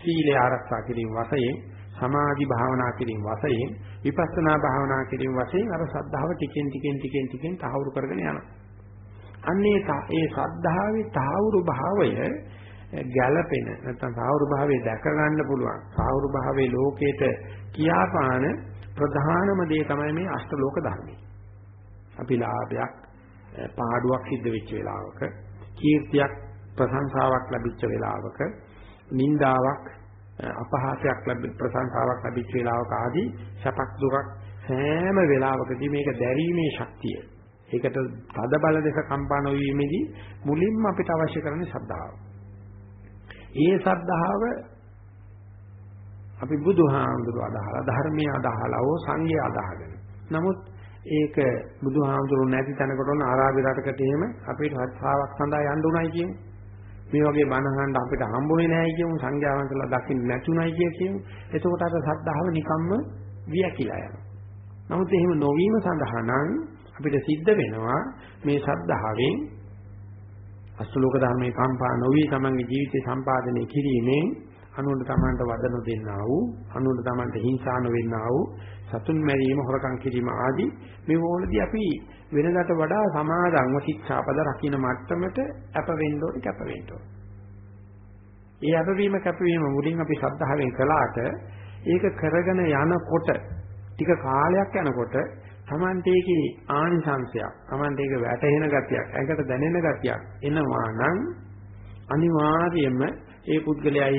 සීලය ආරක්ෂා කිරීම වශයෙන් සමාධි භාවනා කිරීම වශයෙන් විපස්සනා භාවනා කිරීම වශයෙන් අර සද්ධාව ටිකෙන් ටිකෙන් ටිකෙන් ටිකෙන් තහවුරු කරගෙන යනවා. අන්නේ ඒ සද්ධාවේ තහවුරු භාවය ගැළපෙන නැත්නම් සාහවුරු භාවයේ දැක ගන්න පුළුවන් සාහවුරු භාවයේ ලෝකේට කියාපාන ප්‍රධානම දේ තමයි මේ අෂ්ටලෝක ධර්මයි. අපි ලාභයක් පාඩුවක් සිද්ධ වෙච්ච වෙලාවක කීර්තියක් ප්‍රශංසාවක් ලැබිච්ච වෙලාවක නින්දාවක් අපහාසයක් ලැබි ප්‍රශංසාවක් ලැබිච්ච වෙලාවක ආදී සපක් දුරක් සෑම වෙලාවකදී මේක දැරීමේ ශක්තිය ඒකට තද බල දෙක කම්පා නොවීමේදී මුලින්ම අපිට අවශ්‍ය කරන්නේ ශ්‍රද්ධාව. ඒ ශ්‍රද්ධාව අපි බුදුහාමුදුරු අදහලා ධර්මයේ අදහලා ඕ සංඝය අදහගෙන. නමුත් ඒක බුදුහාමුදුරු නැති තැනකට උන ආරාධි රටකට එහෙම අපිට ශ්‍රද්ධාවක් සඳහා යන්න උනායි කියන්නේ. මේ වගේ බණහන් අපිට හම්බුනේ නැහැ කියමු සංඝයා වහන්සේලා දකින්න නැතුණයි කිය කියමු. එතකොට අර ශ්‍රද්ධාව නිකම්ම වියකිලා යනවා. නමුත් එහෙම නොවීම සඳහා නම් අපිට සිද්ධ වෙනවා මේ ශ්‍රද්ධාවෙන් අසලෝක ධර්මයේ කම්පා නොවි තමන්ගේ ජීවිතේ සම්පාදනය කිරීමෙන් අනුන්ට තමන්ට වදන දෙන්නා වූ අනුන්ට තමන්ට හිංසා නොවෙන්නා වූ සතුන් මැරීම හොරකම් කිරීම ආදී මේ වලදී අපි වෙනදාට වඩා සමාදන්ව ශික්ෂාපද රකින්න මට්ටමට අප වෙන්න ඕනේ කැප වෙන්න ඕනේ. ඒ අපවීම කැපවීම මුලින් අපි ශ්‍රද්ධාවෙන් කළාට ඒක කරගෙන යනකොට ටික කාලයක් යනකොට Tamante එකේ ආනිසංශයක් Tamante එක වැටහෙන ගතියක් ඇඟට දැනෙන ගතියක් එනවා නම් අනිවාර්යයෙන්ම ඒ පුද්ගලයා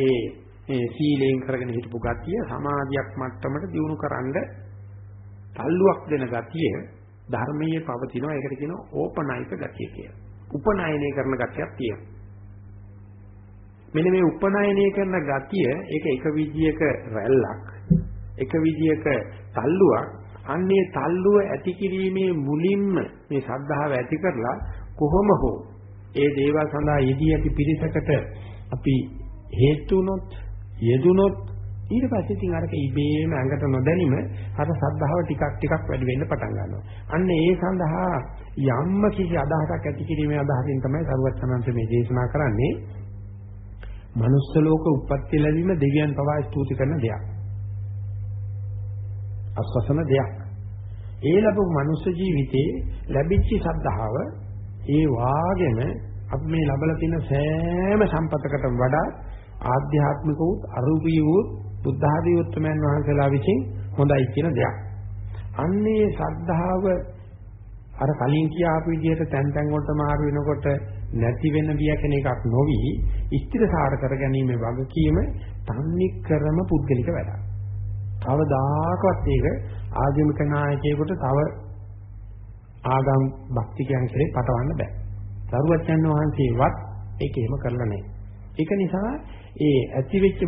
මේ සීලයෙන් කරගෙන හිටපු ගතිය සමාධියක් මට්ටමට දියුණු කරන්න තල්ලුවක් දෙන ගතිය ධර්මයේ පවතිනවා ඒකට කියනවා ඕපනයික ගතිය කියලා. උපනයනය කරන ගතියක් තියෙනවා. මෙන්න මේ උපනයනය කරන ගතිය ඒක එක විදියක රැල්ලක් එක විදියක තල්ලුවක් අන්නේ තල්ලුව ඇති කිරීමේ මුලින්ම මේ ශ්‍රද්ධාව ඇති කරලා කොහොම හෝ ඒ දේවල් සඳහා යෙදී ඇති පිරිසකට අපි හේතු වුණොත් යෙදුනොත් ඊට පස්සේ ඉතින් අරක ඉබේම ඇඟට නොදැනීම අර ශ්‍රද්ධාව ටිකක් ටිකක් වැඩි වෙන්න පටන් ගන්නවා. අන්න ඒ සඳහා යම්ම කිසි අදහසක් ඇති කිරීමේ අදහසින් තමයි සරුවචනන්ත මේ දේශනා කරන්නේ. manuss ලෝක උප්පත්ති ලැබීම දෙවියන් පවා ස්තුති කරන දෙයක්. අස්වසන දෙයක්. ඒ ලැබු මනුස්ස ජීවිතේ ලැබිච්ච ශ්‍රද්ධාව ඒ වාගෙම අපි මේ ලබලා තියෙන සෑම සම්පතකටම වඩා ආධ්‍යාත්මික වූ අරූපී වූ බුද්ධ ආදී උත්තරමයන් වහන්සේලා විසින් හොඳයි කියන දෙයක්. අන්නේ ශ්‍රද්ධාව අර කලින් කියාපු විදිහට තැන් තැන් වලට මාරු වෙනකොට නැති වෙන බිය කෙන එකක් නොවි ස්ථිරසාර කර ගැනීම වගකීම තන්නේ ක්‍රම පුද්ගලික වැඩක්. කවදාකවත් ඒක ආගමික නායකයෙකුට තව ආගම් භක්තිකයන් කෙරේ පටවන්න බෑ. සරුවච්චන් වහන්සේවත් ඒක එහෙම කරලා නැහැ. ඒක නිසා ඒ ඇති වෙච්ච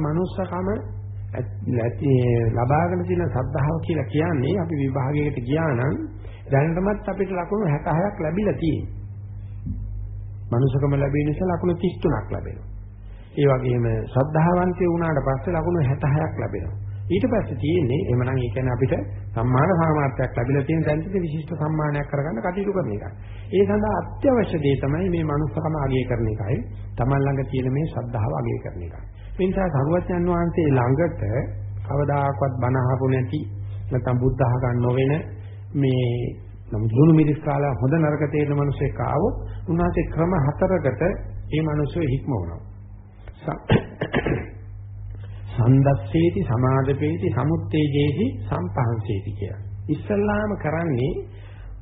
manussකම ලබාගෙන තියෙන සද්ධාව කියලා කියන්නේ අපි විභාගයකට ගියා නම් දැනටමත් අපිට ලකුණු 66ක් ලැබිලා තියෙනවා. මනුෂකම ලැබෙන නිසා ලකුණු 33ක් ලැබෙනවා. ඒ වගේම ශ්‍රද්ධාවන්තය වුණාට පස්සේ ලකුණු 66ක් ලැබෙනවා. ඊට පස්සේ තියෙන්නේ එhmenan ඒ කියන්නේ අපිට සම්මාන සාමාර්ථයක් ලැබිලා තියෙන තැනදී විශිෂ්ට සම්මානයක් කරගන්න කටයුතු කරන එකයි. ඒ සඳහා අත්‍යවශ්‍ය දේ තමයි මේ මනුස්සකම අගය කරන එකයි. Taman ළඟ තියෙන මේ ශ්‍රද්ධාව අගය කරන එකයි. ඒ නිසා සරුවච්චන් වහන්සේ ළඟට කවදාකවත් බණ අහපු නැති නැත්නම් බුද්ධ අහගන්න නොවන මේ නමුත් දුණු මිරිස් කාලා හොඳ නරක තේරෙන මිනිසෙක් ආවොත් උන්වහන්සේ ක්‍රම හතරකට ඒ මිනිස්සු හික්මවනවා. සන්දස්සේති සමාදපේති සමුත්තේජේති සම්පහන්සේති කියලා. ඉස්සල්ලාම කරන්නේ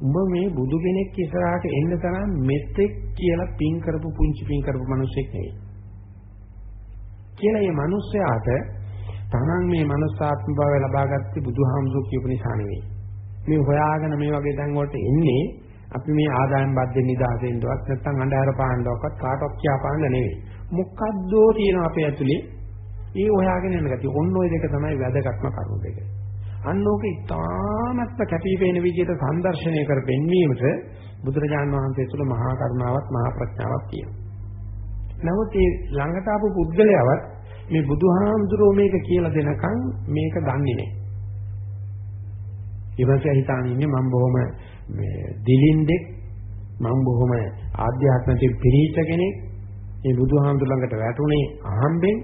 උඹ මේ බුදු කෙනෙක් ඉස්සරහට එන්න තරම් මෙතෙක් කියලා පින් කරපු පුංචි පින් කරපු මිනිසෙක් නෙවෙයි. කියලා මේ මිනිස්යාට තමන් මේ මනුස්සාත්ම භාවය ලබාගත්තේ බුදුහාමුදුරුවෝ කියපු නිසා නෙවෙයි. මේ හොයාගෙන මේ වගේ තැන් වලට එන්නේ අපි මේ ආදායම් බද්දෙන් නිදහසෙන්වත් නැත්නම් අnder පාණ්ඩවක්වත් කාටවත් කියාපාන්න නෙවෙයි. මොකද්දෝ තියෙනවා අපේ ඇතුලේ ඒ හොයාගෙන යන ගතිය. ඔන්න ඔය දෙක තමයි වැදගත්ම කරුණු දෙක. අන්න ඕක ඉතාමත්ම කැපිපෙන විදිහට සම්දර්ශනය කර පෙන්වීමට බුදුරජාන් වහන්සේ තුළ මහා කරුණාවක් මහා ප්‍රඥාවක් තියෙනවා. නමුත් මේ ළඟට ආපු පුද්ගලයාවත් මේ බුදුහාමුදුරුවෝ මේක කියලා දෙනකන් මේක දන්නේ නැහැ. ඊපස්සේ හිතාන ඉන්නේ මම බොහොම මේ දිලින්දෙක් මම බොහොම ආධ්‍යාත්මික පිරිහිච්ච කෙනෙක්. මේ බුදුහාමුදුර ළඟට වැටුනේ අහම්බෙන්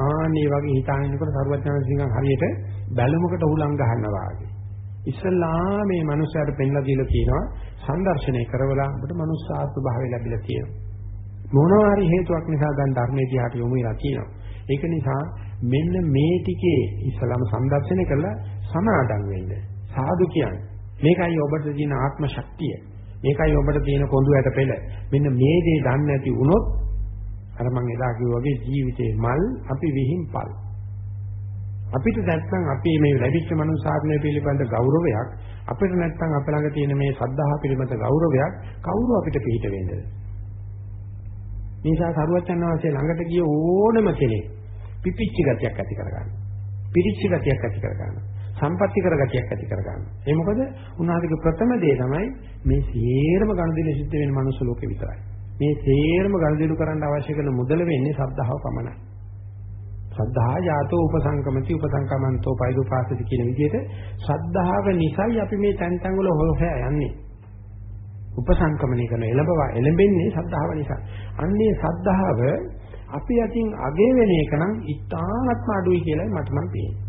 ආන්නේ වගේ හිතාගෙනකොට සරුවචන සිංහන් හරියට බැලුමකට උලං ගහනවා වගේ. ඉස්සල්ලා මේ මනුස්සයාට පෙන්ලා දීලා කියනවා සංදර්ශනය කරවලා අපිට මනුස්සාත්ව භාවය ලැබිලා තියෙනවා. මොනවා හරි හේතුවක් නිසා දැන් ධර්මයේ දිහාට යොමු වෙලා තියෙනවා. ඒක නිසා මෙන්න මේ ටිකේ ඉස්සලම සංදර්ශනය කරලා සමාදම් වෙන්න. සාදු කියන්නේ. මේකයි ඔබට තියෙන ආත්ම ශක්තිය. මේකයි ඔබට තියෙන කොඳු ඇට පෙළ. මෙන්න මේ දේ දන්නේ නැති වුණොත් අර මම එදා කිව්වා වගේ ජීවිතේ මල් අපි විහිම්පල්. අපිට නැත්නම් අපි මේ ලැබිච්ච මනුසාරණය පිළිබඳ ගෞරවයක් අපිට නැත්නම් අප ළඟ තියෙන මේ සද්ධා පිළිබඳ ගෞරවයක් කවුරු අපිට පිළිහිට වෙන්නද? නිසා සරුවචන් වහන්සේ ළඟට ගිය ඕනම කෙනෙක් පිපිච්ච ගතියක් ඇති කරගන්න. පිරිච්ච ගතියක් ඇති කරගන්න. සම්පත්‍ති කරගතියක් ඇති කරගන්න. ඒ මොකද උන්වහන්සේගේ ප්‍රථම දේ තමයි මේ සියරම ගනුදෙනු සිද්ධ වෙන මනුස්ස ලෝකේ විතරයි. මේ සියරම ගනුදෙනු කරන්න අවශ්‍ය කරන මුදල වෙන්නේ සද්ධාව පමණයි. සද්ධා යාතෝ උපසංකමති උපසංකමන්තෝ පයිදුපාසති කියන විදිහට සද්ධාව නිසයි අපි මේ තැන් තැන් වල හොය යන්නේ. උපසංකමණය කරන එළඹවා එළඹෙන්නේ සද්ධාව නිසා. අන්නේ සද්ධාව අපි අතින් අගේ වෙන එක නම් ඉතාමත්ම අඩුයි කියලායි මට නම් පේන්නේ.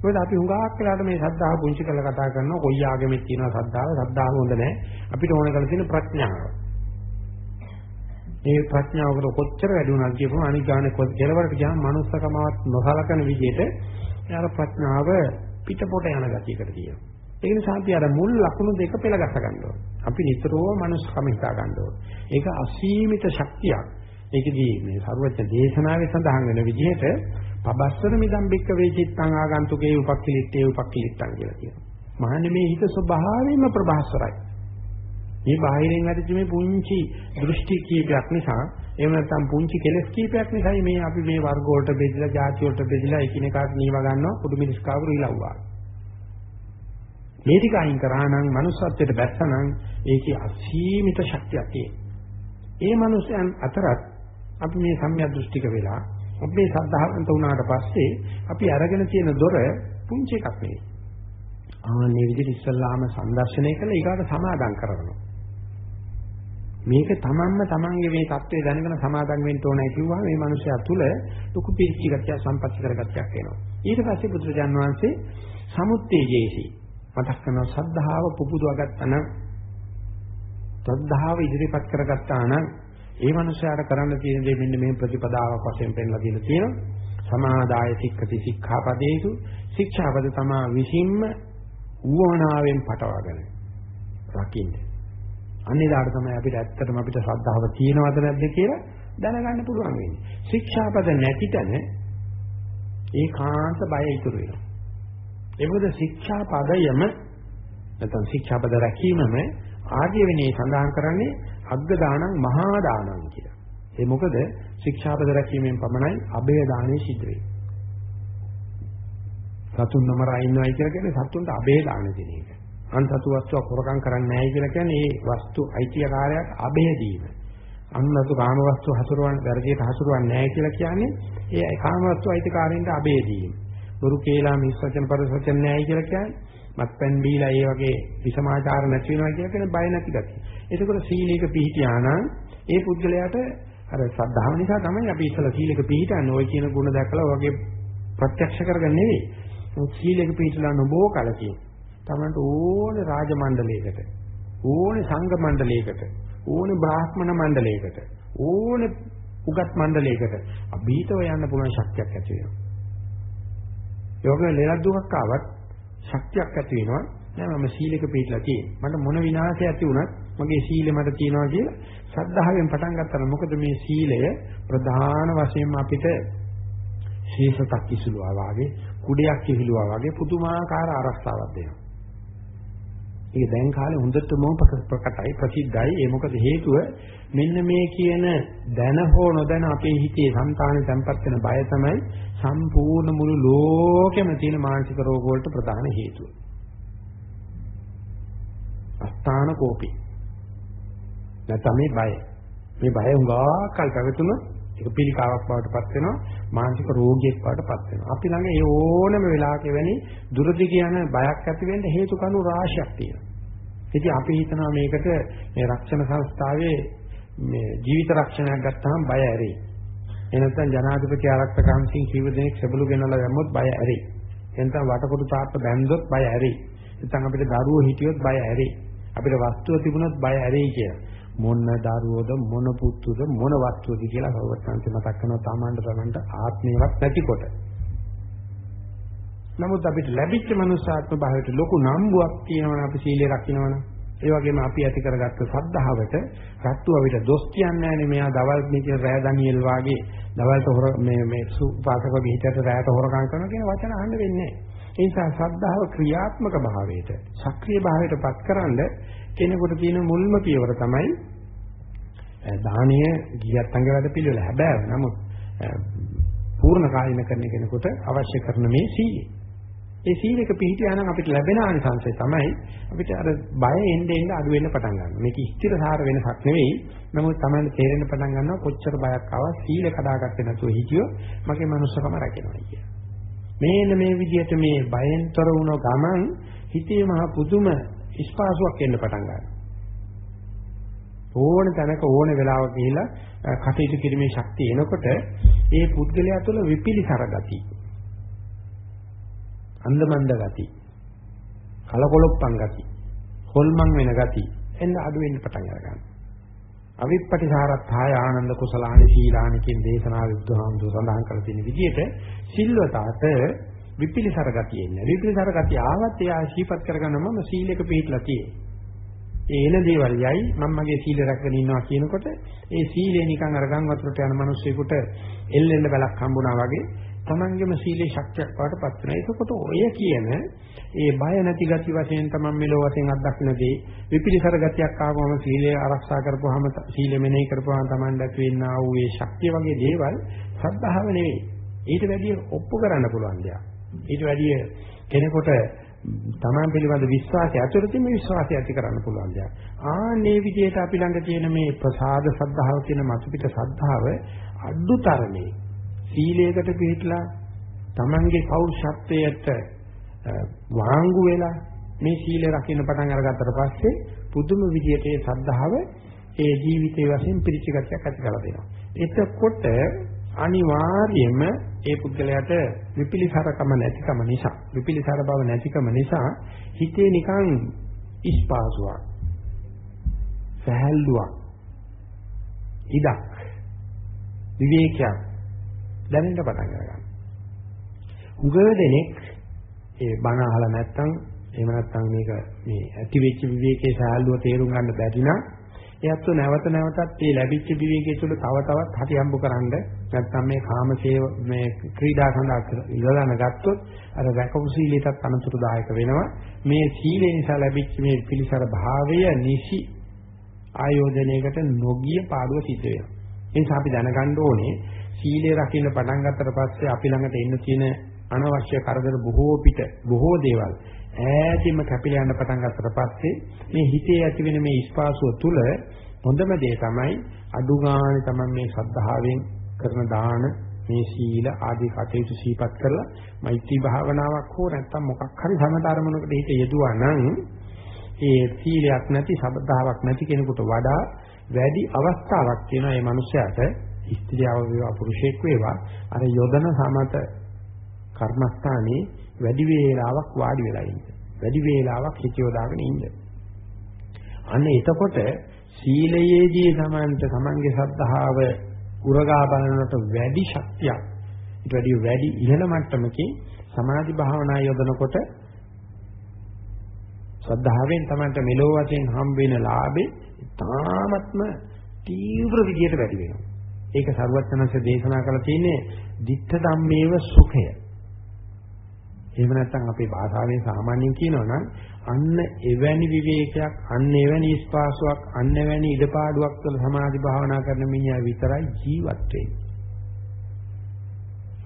මොකද අපි හුඟක් වෙලාවට මේ සද්ධාව පුංචි කරලා කතා කරනවා කොයි ආගමෙත් තියෙනවා සද්ධාව සද්ධාව හොඳ නැහැ. අපිට ඕන කරලා තියෙන ප්‍රඥාව. මේ ප්‍රඥාවකට කොච්චර වැඩි වුණාද කියපුවම අනිත් ගානේ කෙලවරට ගියාම manussකමවත් නොසලකන විදිහට යාර ප්‍රඥාව පිටපොට යන ගතියකට තියෙනවා. ඒ නිසා අපි අර මුල් ලකුණු දෙක පෙළගස්ස ගන්න ඕනේ. අපි නිතරම manussකම හිතා ගන්න ඕනේ. ඒක අසීමිත ශක්තියක්. ඒකදී මේ සරුවච්ච දේශනාවේ සඳහන් වෙන විදිහට පබස්සර මිදම් බික්ක වේචිත්තං ආගන්තුකේ උපක්ඛලිට්ඨේ උපක්ඛලිට්ඨං කියලා කියනවා. මහන්නේ මේ හිත ස්වභාවයෙන්ම ප්‍රභාස්වරයි. මේ බාහිරින් ඇතිවෙච්ච මේ පුංචි දෘෂ්ටි කීපයක් නිසා එහෙම නැත්නම් පුංචි කෙලස් කීපයක් නිසායි මේ අපි මේ වර්ග වලට බෙදලා ಜಾති වලට බෙදලා එකිනෙකාට නීව ගන්නවා කුඩු මිනිස් කාවුරු ඉලව්වා. මේ ටික අයින් කරා නම් manussත්වයට බැස්සනම් ඒකේ අසීමිත ශක්තියක් තියෙනවා. ඒ මිනිස්යන් අතරත් අපි මේ සම්‍යක් දෘෂ්ටික වෙලා අපි සද්ධාවන්ත වුණාට පස්සේ අපි අරගෙන තියෙන දොර පුංචි එකක් නෙවෙයි. ආන්නේ විදිහට ඉස්සල්ලාම සංදර්ශනය කළා ඊගාට සමාදම් කරනවා. මේක තමන්ම තමන්ගේ මේ தත්ත්වය දැනගෙන සමාදම් වෙන්න ඕනයි කිව්වා මේ මිනිසයා තුල ලොකු පිරිච්ච ගතිය සම්පත්‍ති කරගතියක් එනවා. ඊට පස්සේ බුදුරජාන් වහන්සේ සමුත්තේජේසි මතක් කරන සද්ධාව පුබුදවා ගත්තා නම් සද්ධාව ඉදිරිපත් කරගත්තා නම් ඒ මනුස්සයාට කරන්න තියෙන දේ මෙන්න මේ ප්‍රතිපදාවක් වශයෙන් පෙන්ලා දීලා තියෙනවා. සමාදාය සික්ඛති සික්ඛාපදේසු ශික්ෂාපද තමා විසින්ම ඌවණාවෙන් පටවගෙන රකින්න. අනිදාට තමයි අපිට ඇත්තටම අපිට ශ්‍රද්ධාව තියෙනවද නැද්ද කියලා දැනගන්න පුළුවන් වෙන්නේ. ශික්ෂාපද නැතිතන ඒකාන්ත බය ඉතුරු වෙනවා. ඒ මොකද ශික්ෂා පදයම නැත්නම් ශික්ෂා පද රැකීමම ආර්ය විනය සඳහන් කරන්නේ අග්ග දානං මහා දානං කියලා. ඒ මොකද ශික්ෂා පද රැකීමෙන් පමණයි අබේ දාණය සිද්ධ වෙන්නේ. සතුන් නමරා ඉන්නවයි කියලා කියන්නේ සතුන්ට අබේ දාන දෙන එක. අන්සතු වස්තුවක් හොරකම් කරන්නේ නැහැ කියලා කියන්නේ ඒ වස්තු අයිතිකාරයක් අබේ දීම. අන්නතු කාම වස්තු හසුරවන්න වැරදියට හසුරවන්නේ නැහැ කියලා කියන්නේ ඒ කාම වස්තු අයිතිකාරයින්ට අබේ දීම. බොරු කේලා මිස් වචන පරිසවචන නැහැ කියලා කියන්නේ මත්පැන් බීලා ඒ වගේ විසමාචාර නැති වෙනවා කියලා කියන්නේ බය නැති ගතිය. එතකොට සීලයක පිහිටියා නම් ඒ පුද්ගලයාට අර සද්ධාව නිසා තමයි අපි ඉස්සලා සීලයක පිහිටන්නේ ওই කියන ගුණ දැකලා වගේ ප්‍රත්‍යක්ෂ කරගන්නේ නෙවෙයි. සීලයක පිහිටලා නොබෝ කලකින් තමන්ට ඕනේ රාජ මණ්ඩලයකට ඕනේ සංඝ මණ්ඩලයකට ඕනේ බ්‍රාහ්මණ මණ්ඩලයකට ඕනේ උගත් මණ්ඩලයකට අභීතව යන්න පුළුවන් ශක්තියක් ඇති වෙනවා. යෝගයේ ලෙලක් දුකක් ආවත් ශක්තියක් ඇති වෙනවා. නෑ මම සීලෙක පිළිట్లా තියෙන්නේ. මට මොන විනාශයක් ඇති වුණත් මගේ සීලෙ මට තියෙනවා කියලා සද්ධාවෙන් පටන් ගත්තා. මොකද මේ සීලය ප්‍රධාන වශයෙන්ම අපිට ශේෂතක් කිසුලුවා වාගේ කුඩයක් කිහිලුවා වගේ පුදුමාකාර ආරක්ෂාවක් දෙනවා. ඒක දැන් කාලේ හොඳටම ප්‍රකටයි ප්‍රසිද්ධයි. ඒ මොකද හේතුව මෙන්න මේ කියන දැන හෝ නොදැන අපේ හිතේ సంతානෙ තැම්පත් වෙන බය තමයි සම්පූර්ණ මුළු ලෝකෙම තියෙන මානසික රෝග වලට ප්‍රධාන හේතුව. අස්ථාන කෝපි. නැත්නම් මේ බය. මේ බය උඟා කල් පැවතුනොත් ඒක පිළිකාවක් බවට පත් වෙනවා මානසික රෝගියෙක් බවට පත් වෙනවා. අපි ළඟ ඒ ඕනම වෙලාවක වෙනි දුරදි කියන බයක් ඇති වෙන්න හේතු කණු රාශියක් තියෙනවා. ඉතින් අපි හිතනවා මේකට මේ රක්ෂණ සංස්ථාවේ මේ ජීවිත රක්ෂණයක් ගත්තාම බය ඇරෙයි. එනසම් ජනාධිපති ආරක්ෂක කමිටින් කීව දෙනෙක් සබළු ගෙනලා දැම්මොත් බය ඇරෙයි. එනසම් වටකොටු තාප්ප බැන්දොත් බය ඇරෙයි. නැත්නම් අපිට දරුවෝ හිටියොත් බය ඇරෙයි. අපිට වස්තුව තිබුණොත් බය ඇරෙයි කියලා. මොන දරුවෝද මොන පුතුද මොන වස්තුවද කියලා සර්වඥාන්ති මතක් කරනවා තමන්ට තමන්ට ආත්මයක් නැතිකොට. නමුත් අපිට ලැබිච්ච මනුස්සාත්ම භාවයට ලොකු නම්බුවක් තියෙනවනේ අපි සීලය රකින්නවනේ. ඒ වගේම අපි ඇති කරගත්ත සද්ධාවට රත්තු අපිට දොස් කියන්නේ නැහැනේ මෙයා දවල් මේ කියන රෑ දනියෙල් වාගේ දවල්ට හොර මේ මේ සුපාසක වගේ හිතට රෑට හොරකම් කරනවා කියන වචන අහන්න වෙන්නේ නැහැ. ඒ නිසා සද්ධාව ක්‍රියාත්මක භාවයට සක්‍රීය භාවයට පත්කරනද කෙනෙකුට තියෙන මුල්ම පියවර තමයි දානීය ගියත් අංග වැඩ පිළිවෙල. හැබැයි නමුත් පූර්ණ කායින කරන කෙනෙකුට අවශ්‍ය කරන මේ සීලය. ඒ සීලයක පිළිපිටියා නම් අපිට ලැබෙන ආනිසංසය තමයි අපිට අර බය එන්න එන්න අඩු වෙන්න පටන් ගන්නවා. මේක ස්ථිරසාර වෙනසක් නෙවෙයි. නමුත් තමයි තේරෙන්න පටන් ගන්නවා කොච්චර බයක් ආවත් සීල කඩාගත්තේ නැතුව හිටියෝ මගේ මනුස්සකම රැකෙනවා කියලා. මේන මේ විදිහට මේ බයෙන්තර වුණ ගමන් හිතේ මහ පුදුම ස්පාසුවක් එන්න පටන් ගන්නවා. ඕන තැනක ඕන වෙලාවක ගිහිලා කටයුතු කිරීමේ ශක්තිය එනකොට ඒ පුද්ගලයා තුළ විපිලිසර ගති අන්දමන්ද ගති කලකොලොප්පන් ගති හොල්මන් වෙන ගති. එන්න අඩු වෙන්න පටන් ගන්නවා අවිප්පටිසාරත්ථාය ආනන්ද කුසලානි සීලානි කියන දේශනාව බුදුහාමුදුර සඳහන් කරලා තියෙන විදිහට සිල්වතාට විපිලිසර ගතිය එන්නේ. විපිලිසර ගතිය ආවත් එයා ශීපත් කරගන්න මම සීලයක පිළිట్లా තියෙන්නේ? ඒ එන දේවල් යයි මම මගේ සීල රැකගෙන ඉන්නවා කියනකොට ඒ සීලේ නිකන් අර ගම් වතුරට යන මිනිස්සෙකුට එල්ලෙන්න බැලක් හම්බුණා වගේ තමන්ගේම සීලේ ශක්තියක් වඩපත් වෙනවා. ඒකකොට ඔය කියන ඒ බය නැති ගති වශයෙන් තමන් මෙලෝ වශයෙන් අත්දකින්න දේ විපිලිසර ගතියක් ආවම සීලය ආරක්ෂා කරපුවාම සීල මෙනෙහි කරපුවාම තමන් දැක වෙන්නා වූ ඒ ශක්තිය වගේ දේවල් සද්ධාව නෙවෙයි. ඊට වැඩිය ඔප්පු කරන්න පුළුවන් දෙයක්. ඊට වැඩිය කෙනෙකුට තමන් පිළිබඳ විශ්වාසය ඇතුළතින් මේ විශ්වාසය ඇති කරන්න පුළුවන් දෙයක්. ආන්නේ විදිහට අපි ළඟ තියෙන මේ ප්‍රසාද සද්ධාව කියන මතු පිට සද්ධාව අඩුතරමේ සීලයකට පිළිట్లా තමන්ගේ පෞරුෂත්වයට වාංගු වෙලා මේ සීල රකින්න පටන් අරගත්තට පස්සේ පුදුම විදිහට ඒ සද්ධාව ඒ ජීවිතයේ වශයෙන් පිරිචිගතයක් ඇති කරලා දෙනවා. එතකොට අනිවාර්යයෙන්ම ඒ පුද්ගලයාට විපිලිසරකම නැතිකම නිසා විපිලිසර බව නැතිකම නිසා හිතේ නිකන් ඉස්පාසුවක් සහැල්ලුවක් ඉඩක් විවේකයක් දැනෙන්න පටන් ගන්නවා. උගව දෙනෙක් ඒ බණ අහලා නැත්තම් එහෙම නැත්තම් මේක මේ ඇති වෙච්ච විවේකයේ සහැල්ලුව තේරුම් ගන්න බැරි නම් එයත් නැවත නැවතත් මේ ලැබිච්ච විවේකයේ තුල තව තවත් හටියම්බු කරන්න නැත්නම් මේ කාමසේව මේ ක්‍රීඩා සඳහා ඉලලන ගත්තොත් අර රැකපු සීලයටත් අනතුරුදායක වෙනවා. මේ සීලය නිසා ලැබිච්ච මේ පිළිසර භාවය නිසි ආයෝජනයකට නොගිය පාඩුව සිද්ධ වෙනවා. ඒ නිසා අපි දැනගන්න ඕනේ සීලය රකින්න පටන් ගත්තට පස්සේ අපි ළඟට එන්න තියෙන අනවශ්‍ය කරදර බොහෝ පිට බොහෝ දේවල් ඈතින්ම කැපිලා යන පටන් ගත්තට පස්සේ මේ හිතේ ඇති වෙන මේ ස්පාසුව තුල හොඳම දේ තමයි අඩු ගානේ තමයි මේ සද්ධාවෙන් කරන දාන මේ සීල ආදී කටයුතු සීපත් කරලා මෛත්‍රී භාවනාවක් හෝ නැත්නම් මොකක් හරි සමතරමනකට හිත යෙදුවා නම් ඒ සීලයක් නැති සබදාවක් නැති කෙනෙකුට වඩා වැඩි අවස්ථාවක් තියෙනවා මේ මනුස්සයාට ස්ත්‍රියව වේවා පුරුෂයෙක් වේවා. අර යොදන සමත කර්මස්ථානේ වැඩි වේලාවක් වාඩි වෙලා ඉන්න. වැඩි වේලාවක් හිත යොදාගෙන ඉන්න. අන්න එතකොට සීලයේදී සමන්ත තමන්ගේ සද්ධාව උරගා බලනකොට වැඩි ශක්තියක් ඊට වැඩි වැඩි ඉහළ මට්ටමකින් සමාධි භාවනා යොදනකොට ශ්‍රද්ධාවෙන් තමන්ට මෙලෝ වශයෙන් හම්බ වෙන ලාභේ තාමත්ම තීව්‍ර විදියට වැඩි වෙනවා. ඒක සරුවචනංශ දේශනා කරලා තියෙන්නේ ditta ධම්මේව සුඛය. එහෙම නැත්නම් අපේ භාෂාවෙන් සාමාන්‍යයෙන් කියනවා නම් අන්න එවැනි විවේකයක් අන්න එවැනි ස්පාසුවක් අන්න එවැනි ඉඩපාඩුවක් තුළ සමාධි භාවනා කරන මිනිහා විතරයි ජීවත් වෙන්නේ.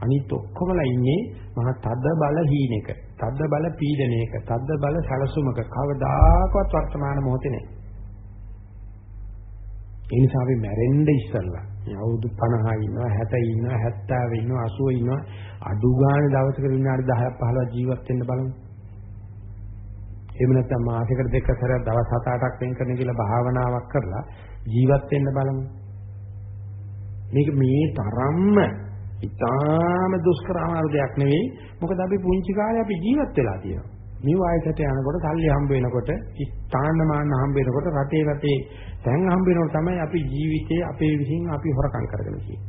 අනිත් ඔක්කොමලා ඉන්නේ මහා තද බල හීනෙක, තද බල පීඩනයක, තද බල සලසුමක කවදාකවත් වර්තමාන මොහොතේ නැහැ. ඒ නිසා අපි මැරෙන්න ඉස්සල්ලා අවුරුදු 50 ඉන්නවා 60 ඉන්නවා 70 ඉන්නවා 80 ඉන්නවා අඩු ගානේ දවසකට විනාඩි 10ක් 15ක් ජීවත් වෙන්න බලමු. එහෙම නැත්නම් මාසයකට දෙක සැරයක් දවස් 7-8ක් වෙන් කරන කියලා භාවනාවක් කරලා ජීවත් වෙන්න බලමු. මේක මේ තරම්ම ඉතාම දුෂ්කර අමාරු දෙයක් නෙවෙයි. මොකද අපි පුංචි කාලේ අපි ජීවත් වෙලා තියෙනවා. මේ වයසට යනකොට සල්ලි හම්බ වෙනකොට ස්ථාන මාන හම්බ වෙනකොට රටේ රටේ දැන් හම්බ වෙනකොට තමයි අපි ජීවිතේ අපේ විසින් අපි හොරකම් කරගෙන තියෙන්නේ.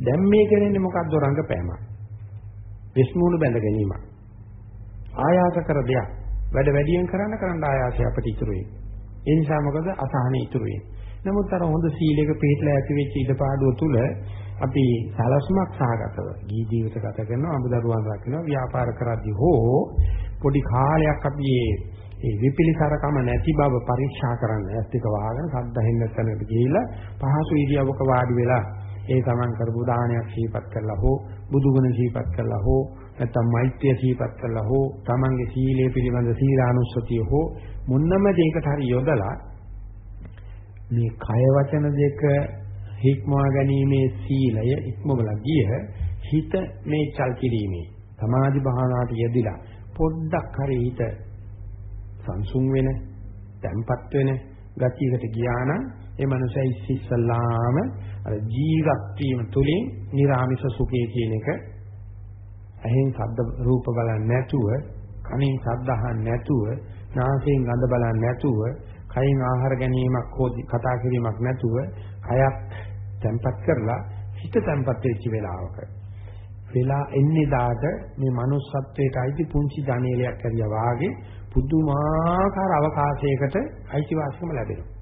දැන් මේ කරන්නේ මොකක්ද රංගපෑමක්. විශ්මුණු බැඳ ගැනීමක්. ආයාස කර දෙයක්. වැඩ වැඩියෙන් කරන්න කරන්න ආයාසය අපිට ඉතුරු වෙන්නේ. ඒ නිසා මොකද අසහනෙ ඉතුරු වෙන්නේ. නමුත් අර හොඳ සීලයක පිළිපදලා ඇති වෙච්ච ඉඩපාඩුව තුල අපි සලස්මක් සහගතව ජී ජීවිත ගත කරනවා අමුදරුවන් රකින්න ව්‍යාපාර කරද්දී හෝ පොඩි කාලයක් අපි ඒ විපිලිසරකම නැති බව පරීක්ෂා කරන්න ඇස් දෙක වහගෙන සද්දහෙන්න තැනකට ගිහිලා පහසු ඉරියව්වක වාඩි වෙලා ඒ තමන් කරපු දානයක් සිහිපත් කරලා හෝ බුදුගුණ සිහිපත් කරලා හෝ නැත්නම් මෛත්‍රිය සිහිපත් කරලා හෝ තමන්ගේ සීලය පිළිබඳ සීලානුස්සතිය හෝ මොන්නම දෙයකට හරි යොදලා මේ කය වචන දෙක හික්මවා ගැනීමේ සීලය ඉක්මවලා ගිය හිත මේ චල් කිරීමේ සමාධි භාවනාවට යෙදිලා පොඩ්ඩක් හරි හිත සංසුන් වෙන, තැම්පත් වෙන ගතියකට ගියා නම් ඒ මනුස්සයා ඉස්සෙල්ලාම අර ජීවත් වීම තුළින් නිර්ආමිෂ සුඛය කියන එක ඇහෙන් ශබ්ද රූප බලන්නේ නැතුව, කනින් ශබ්ද අහන්නේ නැතුව, නාසයෙන් ගඳ බලන්නේ නැතුව, කයින් ආහාර ගැනීමක් හෝ කතා කිරීමක් නැතුව, කයත් තැම්පත් කරලා හිත තැම්පත් වෙච්ච වෙලාවක වෙලා එන්නේ දාට මේ manussත්වයට අයිති පුංචි ධනේලයක් ඇරියා වාගේ පුදුමාකාර අවකාශයකට අයිතිවාසිකම ලැබෙනවා.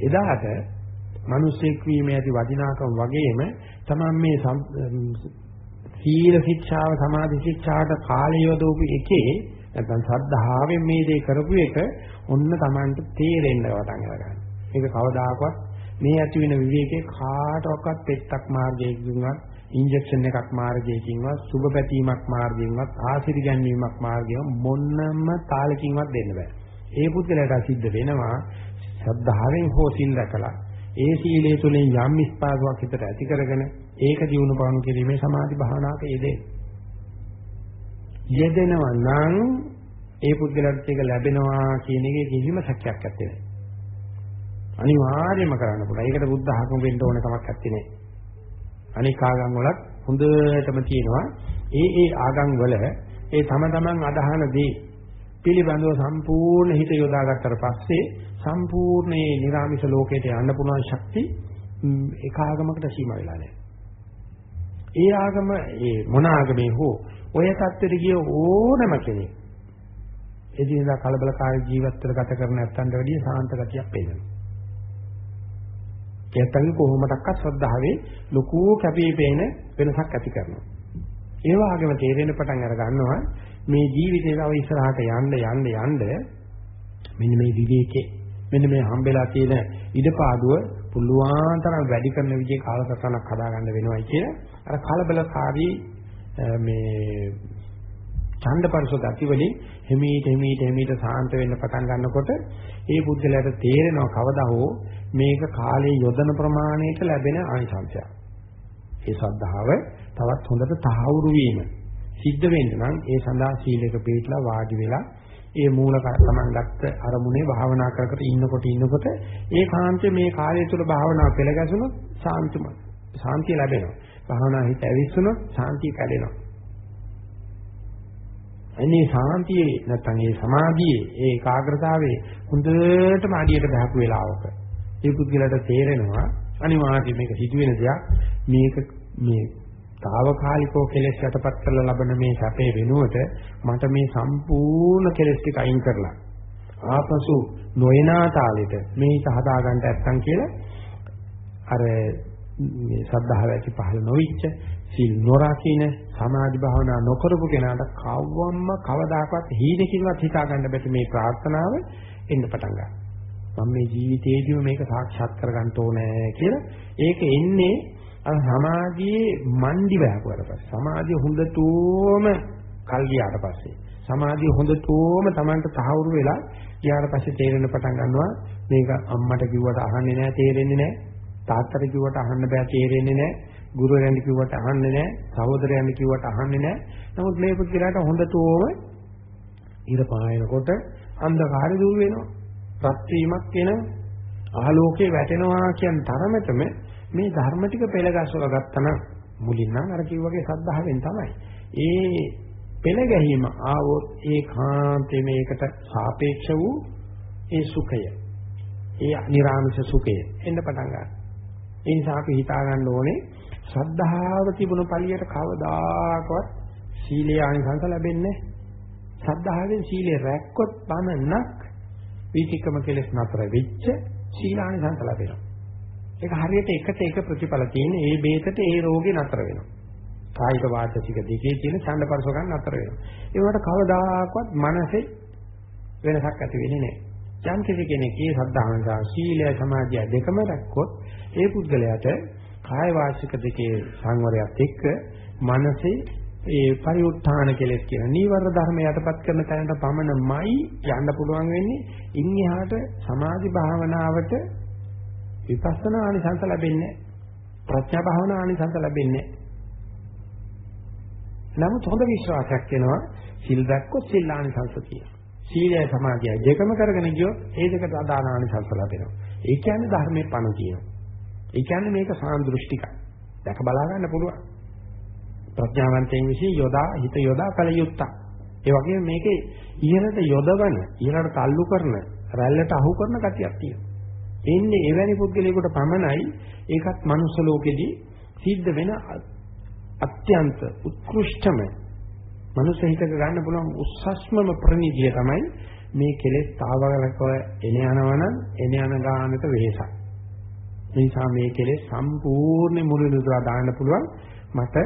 එදාට මිනිසෙක් වීමේ ඇති වටිනාකම වගේම තමයි මේ සීල ශික්ෂාව සමාධි ශික්ෂාට කාලය යොදවපු එකේ නැත්නම් ශ්‍රද්ධාවෙන් මේ දේ කරපු එක ඔන්න Tamanට තේරෙන්න පටන් ගන්නවා. ඒක කවදාකවත් මේ ඇති වෙන විවේකේ කාටවත් පෙත්තක් මාර්ගයකින්වත් ඉන්ජෙක්ෂන් එකක් මාර්ගයකින්වත් සුබ පැතීමක් මාර්ගයෙන්වත් ආශිර්වාද ගැනීමක් මාර්ගයෙන් මොන්නම තාලකින්වත් දෙන්න බෑ. ඒ පුද්ගලයාට සිද්ධ වෙනවා ශ්‍රද්ධාවෙන් හෝ සිල් රැකලා ඒ සීලයේ තුලින් යම් ස්පාසාවක් හිතට ඇති කරගෙන ඒක දිනු පවණු කිරීමේ සමාධි භාවනාවක යෙදේ. යෙදෙනවා නම් ඒ පුද්ගලයාට ඒක ලැබෙනවා කියන එකේ කිසිම සැකයක් නැත්තේ. අනිවාර්යයෙන්ම කරන්න පුළුවන්. ඒකට බුද්ධ ආගම වෙන්න ඕන කමක් නැත්තේ. අනික් ආගම් වලත් හොඳටම තියෙනවා. ඒ ඒ ආගම් වල ඒ තම තමන් අදහන දේ පිළිබඳව සම්පූර්ණ හිත යොදාගත්තට පස්සේ සම්පූර්ණ මේ නිර්ාමිෂ ලෝකයට යන්න පුළුවන් ශක්ති එක ආගමකට සීමා වෙලා නැහැ. ඒ ආගම ඒ මොන ආගමේ හෝ ඔය தත්ත්වෙට ගිය ඕනම කෙනෙක් එදිනදා කලබලකාරී ජීවිතවල ගත කරන නැත්තන්ට වැඩිය සාන්ත ගතියක් පේනවා. ඒත්තන්ගේ කොහොමඩක්වත් ශ්‍රද්ධාවේ ලොකු කැපිපේන වෙනසක් ඇති කරනවා. ඒ වගේම තේරෙන පටන් අර ගන්නවා මේ ජීවිතේ තව ඉස්සරහට යන්න යන්න යන්න මෙන්න මේ විවේකේ මෙන්න මේ හම්බෙලා තියෙන ඉඩපාඩුව පුළුවන් තරම් වැඩි කරන විදිහේ කාලසටහනක් හදාගන්න වෙනවයි කියන අර කලබලකාරී මේ ඡන්දපරස ගති වලින් හිමීට හිමීට හිමීට සාන්ත වෙන්න පටන් ගන්නකොට ඒ බුද්ධලයට තේරෙනවා කවදා හෝ මේක කාලේ යොදන ප්‍රමාණයට ලැබෙන ආනිසංසයක්. ඒ ශ්‍රද්ධාව තවත් හොඳට තහවුරු වීම සිද්ධ වෙන්න නම් ඒ සඳහා සීලයක පිළිපලා වාඩි වෙලා ඒ මූල තමන් ගත්ත අරමුණේ භාවනා කර කර ඉන්නකොට ඉන්නකොට ඒ කාන්තේ මේ කාලය තුල භාවනාව පෙළ ගැසුණොත් සාන්තිම සාන්තිය ලැබෙනවා. භාවනා හිත ඇවිස්සුනොත් සාන්තිය කැඩෙනවා. අනේ සාන්තියේ නැත්නම් ඒ සමාධියේ ඒ ඒකාග්‍රතාවයේ හොඳටම අඩියට බහපු වෙලාවක. ඒ පුද්ගලයාට තේරෙනවා අනිවාර්යයෙන් මේක සිදුවෙන දෙයක්. මේක මේ తాවකාලිකව කෙලෙස් යටපත් කරලා ලබන මේ සැපේ වෙනුවට මට මේ සම්පූර්ණ කෙලෙස් ටික අයින් කරලා ආපසු නොයනා තාලෙට මේ හිත හදාගන්න නැත්තම් කියලා අර මේ සද්ධාව ඇති පහළ නොවිච්ච සිල් නොරකින සමාධි භාවනා නොකරපු කෙනාට කවවම්ම කවදාකවත් හීනකින්වත් හිතා ගන්න බැරි මේ ප්‍රාර්ථනාව එන්න පටන් ගන්නවා. මම මේ ජීවිතේදීම මේක සාක්ෂාත් කරගන්න ඕනේ කියලා. ඒක එන්නේ අර සමාධියේ මණ්ඩි වැහුවාට පස්සේ. සමාධිය හොඳටම කල් ගියාට පස්සේ. සමාධිය හොඳටම Tamanට තහවුරු වෙලා ගියාට පස්සේ තේරෙන්න පටන් ගන්නවා. මේක අම්මට කිව්වට අහන්නේ නැහැ තේරෙන්නේ නැහැ. තාත්තට කිව්වට අහන්න බෑ තේරෙන්නේ නැහැ. ගුරුවරයන්ට කිව්වට අහන්නේ නැහැ. සහෝදරයන්ට කිව්වට අහන්නේ නැහැ. නමුත් මේ පුද්ගලයාට හොඳටම ඉර පායනකොට අන්ධකාරය දුර වෙනවා. රත් වීමක් වෙනවා. ආලෝකේ වැටෙනවා කියන තරමටම මේ ධර්ම ටික පෙළ ගැසවලා ගත්තනම් මුලින් නම් අර කිව්වගේ සද්ධාවෙන් තමයි. ඒ පෙළ ගැහිම ආවොත් ඒ කාන්තේ මේකට සාපේක්ෂ වූ ඒ සුඛය. ඒ නිර්ආමිෂ සුඛය එන්න පටන් ගන්නවා. ඒ නිසා අපි හිතා ගන්න ඕනේ ශ්‍රද්ධාව තිබුණු පළියට කවදාකවත් සීලේ ආනිසංස ලැබෙන්නේ ශ්‍රද්ධාවෙන් සීලේ රැක්කොත් පමණක් වීතිකම කෙලස් නතර වෙච්ච සීලානිසංස ලැබෙනවා. ඒක හරියට එකට එක ප්‍රතිඵල තියෙන ඒ බේතට ඒ රෝගේ නතර වෙනවා. කායික වාචික දෙකේ තියෙන ඡන්දපරස ගන්න නතර වෙනවා. ඒවට කවදාකවත් මනසේ වෙනසක් ඇති වෙන්නේ නැහැ. යම් කෙනෙක් මේ ශ්‍රද්ධාවෙන් සීලය සමාධිය දෙකම රැක්කොත් ඒ පුද්ගලයාට කාය වාචික දෙකේ සංවරයත් එක්ක මනසේ ඒ පරිඋත්ථාන කෙලෙස් කියන නීවර ධර්ම යටපත් කරන තැනට පමණමයි යන්න පුළුවන් වෙන්නේ. ඉන් එහාට සමාධි භාවනාවට විපස්සනා ආනිසංස ලැබෙන්නේ ප්‍රඥා භාවනා ආනිසංස ලැබෙන්නේ නමුත් හොඳ විශ්වාසයක් වෙනවා සිල් දැක්කොත් සිල් ආනිසංස කියන. සීලය සමාධිය දෙකම කරගෙන ගියොත් ඒ දෙකට අදාළ ආනිසංස ලැබෙනවා. ඒ කියන්නේ ධර්මයේ පණ කියනවා. ඒ කියන්නේ මේක සාන්දෘෂ්ටිකයි. දැක බලා ගන්න පුළුවන්. ප්‍රඥාවන්තයන් විසින් යොදා හිත යොදා කල යුත්තක්. ඒ වගේම මේකේ ඉහළට යොදවන, ඉහළට තල්ලු කරන, රැල්ලට අහු කරන ගතියක් තියෙනවා. එන්නේ එවැනි පුද්ගලයෙකුට පමණයි ඒකත් මනුස්ස ලෝකෙදී සිද්ධ වෙන අත්‍යන්ත උත්කෘෂ්ඨම මනුස්ස හිතක ගන්න පුළුවන් උස්සස්මම ප්‍රණීතිය තමයි මේ කෙලෙස් තාවගලකව එන යනවනම් එන යන ගානට වෙහසක්. නිසා මේ කෙලෙස් සම්පූර්ණ මුලින් උදලා දාන්න පුළුවන් මට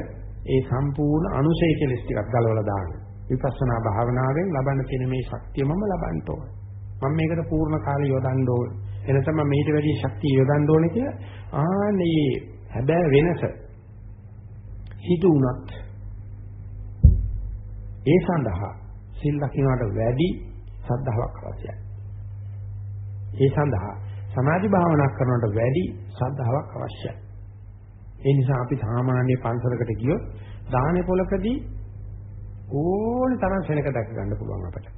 ඒ සම්පූර්ණ අනුසය කෙලෙස් ටිකක් ගලවලා දාන්න. විපස්සනා භාවනාවෙන් ලබන්න තියෙන මේ ශක්තිය මම ලබන්න ඕනේ. මම මේකට පූර්ණ කාලය යොදන්න ඕනේ. එනතම මම මේට වැඩි ශක්තිය යොදන්න ඕනේ කියලා ආනේ හැබැයි වෙනස හිතු උනත් ඒ සඳහා සිල් ලකිනාට වැඩි සද්ධාාවක් අවශ්‍යයි. ඒ සඳහා සමාධි භාවනා කරනවට වැඩි ශ්‍රද්ධාවක් අවශ්‍යයි. ඒ නිසා අපි සාමාන්‍ය පන්සලකට ගියොත් දාහනේ පොලකදී ඕන තරම් සෙනක දැක ගන්න පුළුවන් අපට.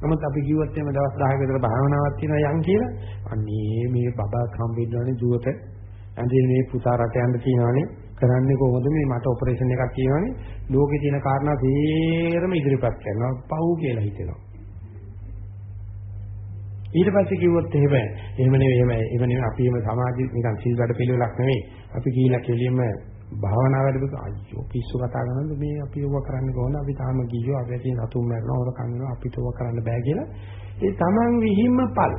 නමුත් අපි කිව්වොත් එimhe දවස් 10ක විතර භාවනාවක් තියෙනවා යන් කියලා. අනේ මේ බබා කම්බින්නවනේ දුවට. ඇඳින් මේ පුතා රට යන්න තියෙනවනේ. කරන්නේ කොහොමද? මේ මට ඔපරේෂන් එකක් තියෙනවනේ. ලෝකේ තියෙන කාරණා සේරම ඉදිරිපත් කරනවා. පව් කියලා හිතෙනවා. ඊට පස්සේ කිව්වොත් එහෙම එහෙම නෙවෙයි එහෙම එහෙම නෙවෙයි. අපි එහෙම සමාජි නිකන් සිල් වැඩ පිළිවෙලක් නෙවෙයි. අපි කියලා කෙලින්ම භාවනා වැඩිපුර අයියෝ පිස්සු කතා කරනද මේ අපි ඔව කරන්නේ කොහොමද අපි තාම ගියෝ අපි ඇති සතුම් මරනවා හොර කන්නවා අපිට ඔව කරන්න බෑ කියලා. ඒ Taman විහිම්ම පල්.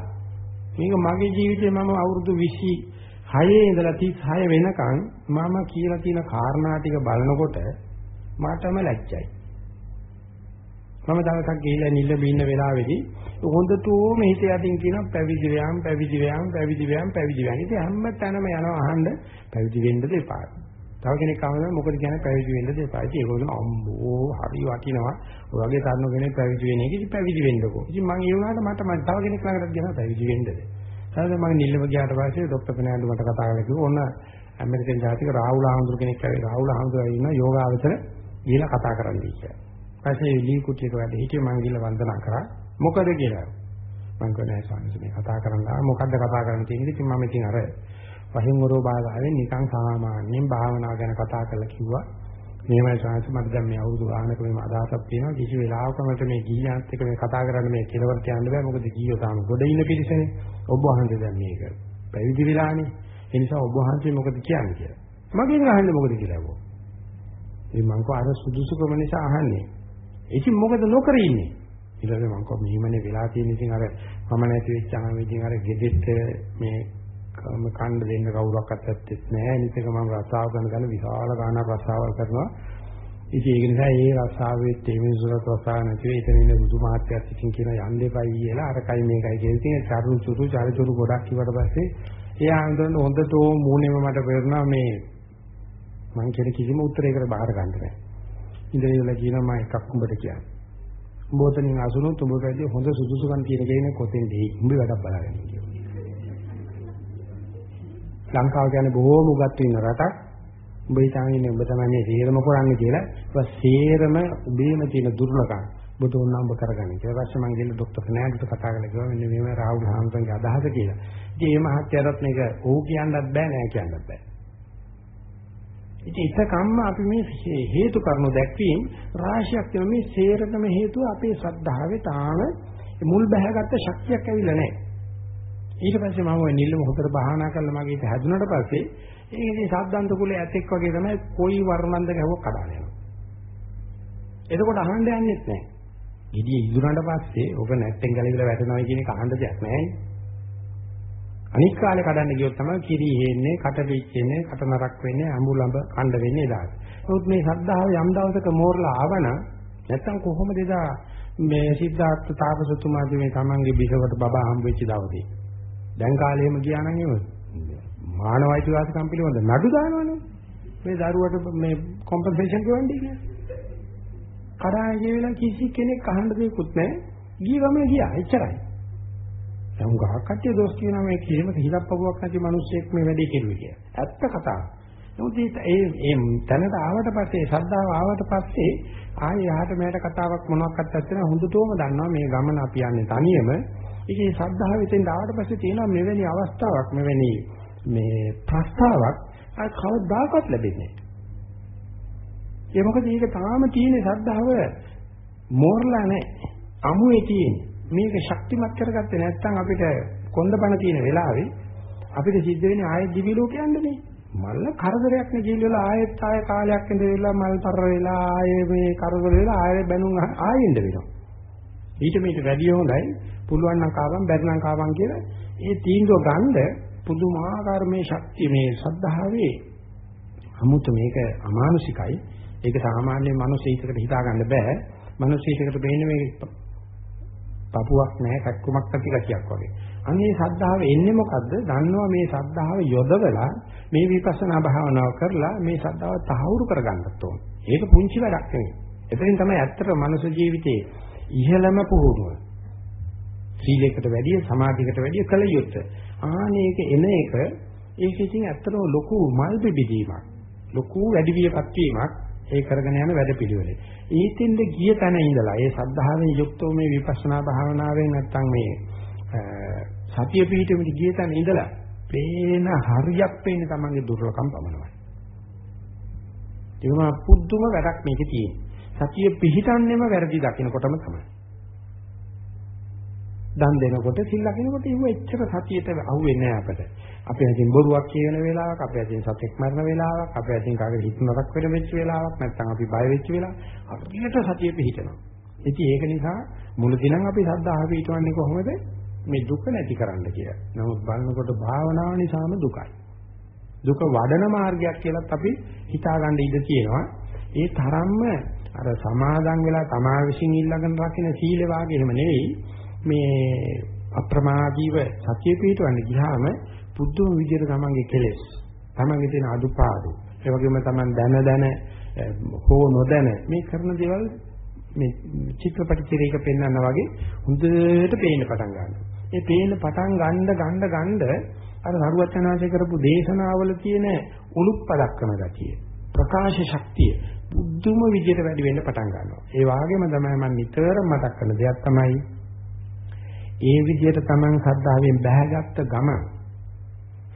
මේක මගේ ජීවිතේ මම අවුරුදු 26 ඉඳලා 36 වෙනකන් මම කියලා තියෙන කාරණා ටික බලනකොට මටම ලැජ්ජයි. මම දවසක් ගිහිල්ලා නිල්ල බින්න වෙලාවේදී හොඳටම හිත යටින් කියන පැවිදි වෑම් පැවිදි වෑම් පැවිදි වෑම් පැවිදි වෑම් ඉතින් හැම තැනම යනවා අහන්න පැවිදි වෙන්නද එපා තව කෙනෙක් අහනවා මොකද කියන්නේ පැවිදි වෙන්නද එපා. ඉතින් ඒගොල්ලෝ අම්බෝ හරි වටිනවා. ඔය වගේ තරුණ කෙනෙක් පැවිදි වෙන එක ඉතින් පැවිදි වෙන්නකෝ. ඉතින් මම ඒ වුණාට මට මම තව කෙනෙක් ළඟට ගියා පැවිදි වෙන්නද. ඊට මම නිල්ලම ගියාට පස්සේ ડોක්ටර් පෙනාන්ඩු මට කතා කරලා කිව්වා ඔන්න ඇමරිකන් ජාතික රාහුල ආහඳුර කෙනෙක් ඇවිත් රාහුල ආහඳුර ඉන්න යෝගාවචර ගිහලා කතා කරන්න කියලා. ඊපස්සේ ලී කුටියක වැඩ හිටියේ මම ගිහලා වන්දනා කරා. මොකද කියලා. මම කියන්නේ ස්වාමීන් වහන්සේ කතා කරන්න මොකද්ද කතා කරන්න තියෙන්නේ ඉතින් මම ඉතින් අර වහින්වරෝ බාධාවෙන් නිකන් සාමාන්‍යයෙන් භාවනාව ගැන කතා කරලා කිව්වා. මේවයි සාංශ මට දැන් මේ අවුරුදු ගානක මේ අදහසක් තියෙනවා කිසි වෙලාවක මට මේ ගිහියන්ත් එක්ක මේ කතා කරන්න මේ කෙලවර කියන්න බෑ මොකද ගිහියෝ තාම ගොඩ ඉන්න පිරිසනේ. ඔබ වහන්සේ දැන් මේක පැවිදි වෙලානේ. ඒ නිසා ඔබ වහන්සේ මොකද කියන්නේ කියලා. මගෙන් අහන්නේ මොකද කියලා අහුවා. ඒ මං කෝ අර සුදුසුකම නිසා අහන්නේ. ඉතින් මොකද නොකර ඉන්නේ? ඊට පස්සේ මං කෝ මෙහිමනේ වෙලා තියෙන ඉතින් අර මම නැති වෙච්චාම ඉතින් අර ගෙදෙට්ට මේ කණ්ඩ දෙන්න කවුරක්වත් ඇත්තෙත් නැහැ. අනිත් එක මම රස්සාව කරන ගන විශාල ගානක් රස්සාවල් කරනවා. ඉතින් ඒක නිසා ඒ රස්සාවේ තේමින් සුරත් රස්සාව නැතිව එතන ඉන්න බුදු මහත්යත් ඉතින් කියන යන්න එපයි කියලා අරකයි මේකයි කියලා. ඉතින් චරු චුරු චරිචුරු ගොඩක් කිව්වට පස්සේ ඒ ආන්දරන හොඳටෝ මූණෙම මට පෙරුණා මේ මං කියන කිසිම උත්තරයකට බාර ගන්න බෑ. ඉන්ද්‍රියවල කියනවා මම එකක් උඹට කියන්නේ. උඹ ඔතනින් අසුනොත් උඹ වැඩි හොඳ සුදුසුකම් තියෙන කෙනෙක් කොතෙන්ද උඹ වැඩක් බලාගෙන ඉන්නේ. ලංකාව කියන්නේ බොහෝම උගත් වෙන රටක්. උඹ හිතන්නේ උඹ තමයි මේ සේරම කරන්නේ කියලා. ඒක සේරම උඹේම තියෙන දුර්ලභකම්. ඔබ තෝරන උඹ කරගන්න. ඊට පස්සේ මම ගිහින් ડોක්ටර් ෆර්නෑන්ඩ්ට කතා කරලා කිව්වා මෙන්න මේව රාහුල් හාමුදුරන්ගේ අදහස කියලා. ඉතින් මේ මහත්යරත් මේක ඕ කියන්නත් බෑ නෑ කියන්නත් බෑ. ඉතින් ඒකකම්ම අපි මේ හේතු කරුණු දැක්වීම රාශියක් වෙන මේ සේරතම හේතුව අපේ ශ්‍රද්ධාවේ තාම මුල් බැහැගත්ත ශක්තියක් ඇවිල්ලා නැහැ. ඊට පස්සේ මම ওই නිල්ලම හොතර බහනා කරලා මගේ හිත හැදුනට පස්සේ ඒක ඉතින් සද්දන්ත කුලේ ඇතෙක් වගේ තමයි කොයි වර්ණන්ද ගැහුවක් කඩාන යනවා. එතකොට අහන්න යන්නෙත් නැහැ. ඉතින් ඉදුණාට පස්සේ ඔබ නැත්තෙන් ගලවිලා වැටෙනවා කියන එක අහන්න දෙයක් නැහැ. අනික් කාලේ කඩන්න ගියොත් තමයි කිරි හේන්නේ, කට පිච්චෙන්නේ, කට නරක් වෙන්නේ, අඹුලඹ කණ්ඩ වෙන්නේ එදාට. නමුත් මේ සද්ධාව යම් දවසක මෝරලා ආවනම් නැත්තම් කොහොමද එදා මේ සිද්ධාර්ථ තාපසතුමාගේ මේ තමන්ගේ බිසවට බබා හම්බ වෙච්ච දවසේ දැන් කාලෙම ගියා නම් එහෙම මානව අයිතිවාසිකම් පිළිබඳ නඩු දානවනේ. මේ දරුවට මේ කොම්පෙන්සේෂන් ගෙවන්නේ කියලා. කඩාන ගියලා කිසි කෙනෙක් අහන්න දෙයක්වත් නැහැ. ගිය ගමන ගියා. එච්චරයි. දැන් ගහක් කට්ටිය දොස් කියනවා මේ කිසිම හිලක් පපුවක් නැති මිනිස්සෙක් මේ වැඩේ කෙරුවේ කියලා. ඇත්ත කතාව. නමුත් ඒ ඒ තැනට ආවට පස්සේ ශ්‍රද්ධාව ආවට පස්සේ ආයේ යහට මෙහාට කතාවක් මොනවාක්වත් නැත්නම් හොඳටම දන්නවා මේ ගමන අපි යන්නේ තනියම ඒකේ ශ්‍රද්ධාව හිතෙන් ආවට පස්සේ තියෙනවා මෙවැනි අවස්ථාවක් මෙවැනි මේ ප්‍රස්තාවක් අර කවදාකවත් ලැබෙන්නේ නැහැ. ඒ මොකද මේක තාම තියෙන ශ්‍රද්ධාව මෝරලා නැහැ. අමුවේ තියෙන. මේක ශක්තිමත් කරගත්තේ නැත්නම් අපිට කොන්දපණ තියෙන වෙලාවේ අපිට සිද්ධ වෙන්නේ ආයෙත් දිවි ලෝක යන්නනේ. මල්ල කරදරයක් නේ ජීවිත වල ආයෙත් ආයෙ කාලයක් ඉඳලා මල් තර වෙලා ආයෙ මේ කරදර වෙලා ආයෙ බැනුම් ආයෙ ඉඳ වෙනවා. ඊට මේට වැඩිය හොඳයි. පුළුවන් නම් කාවන් බැරි නම් කාවන් කියලා. ඒ තීන්දුව ගන්න පුදුමාකාර මේ ශක්තිය මේ සද්ධාවේ 아무ත මේක අමානුෂිකයි. ඒක සාමාන්‍ය මිනිසෙකුට හිතා ගන්න බෑ. මිනිසෙකුට බෙන්නේ මේ පපුවක් නැහැ කක්කුමක් නැති කතියක් වගේ. අන්නේ සද්ධාව එන්නේ මොකද්ද? දන්නවා මේ සද්ධාව යොදවලා මේ විපස්සනා භාවනාව කරලා මේ සද්ධාව තහවුරු කරගන්නත් ඕන. ඒක පුංචි වැඩක් නෙවෙයි. එතනින් තමයි ඇත්තට මනුෂ්‍ය ජීවිතේ ඉහළම පුහුණුව. සීලයකට වැඩිය සමාධියකට වැඩිය කල යුත්තේ. ආනේක එන එක ඒක ඉතින් ඇත්තටම ලොකු මල් බෙදීමක්. ලොකු වැඩි වියපත් වීමක්. ඒ කරගෙන යන වැඩපිළිවෙල. ඊතින්ද ගිය තැන ඉඳලා ඒ සද්ධාවෙන් යුක්තව මේ විපස්සනා භාවනාවෙන් නැත්තම් මේ සතිය පිහිටෙමිට ගිය තැන ඉඳලා පේන හරියක් පේන්නේ තමන්ගේ දුර්ලකම් පමණයි. ඒකම පුදුම වැඩක් මේකේ තියෙන්නේ. සතිය පිහිටන්නේම වැරදි දකින්නකොටම තමයි. දන් දෙනකොට සිල් ලකිනකොට ඉව එච්චර සතියට අහුවෙන්නේ නැහැ අපිට. අපේ අතින් බොරුවක් කියන වෙලාවක, අපේ අතින් සතෙක් මරන වෙලාවක්, අපේ අතින් කාගේ හිත නරක වෙන වෙච්ච වෙලාවක්, නැත්නම් අපි බය වෙච්ච වෙලාවක් හරියට සතිය පිහිටනවා. ඉතින් ඒක නිසා මුලදී නම් අපි සද්ධාහ පිටවන්නේ කොහොමද? මේ දුක නැති කරන්න කියලා. නමුත් බලනකොට භාවනාව නිසාම දුකයි. දුක වඩන මාර්ගයක් කියලත් අපි හිතාගන්න ඉඩ තියෙනවා. ඒ තරම්ම අර සමාදන් වෙලා තමා විසින් ඊළඟට රකින්න සීල වාගේ එහෙම නෙවෙයි. මේ අප්‍රමාදීව සතිය පිටවන්න ගියාම පුදුම විදිහට තමන්ගේ කෙලෙස් තමන්ගේ තියෙන අදුපාඩු ඒ වගේම තමන් දැන දැන හෝ නොදැන මේ කරන දේවල් මේ චිත්‍රපට තිරයක පෙන්වන්න වගේ හොඳට පේන්න පටන් ගන්නවා. ඒ පේන පටන් ගන්න ගන්න ගන්න අර සරුවචනාංශය කරපු දේශනාවල තියෙන උලුප්ප දක්වන ගතිය ප්‍රකාශ ශක්තිය බුද්ධම විදියට වැඩි වෙන්න පටන් ගන්නවා. ඒ වගේම තමයි මම නිතරම මතක් කරන දෙයක් තමයි ඒ විදියට Taman සද්ධාවෙන් බැහැගත්ත ගමන්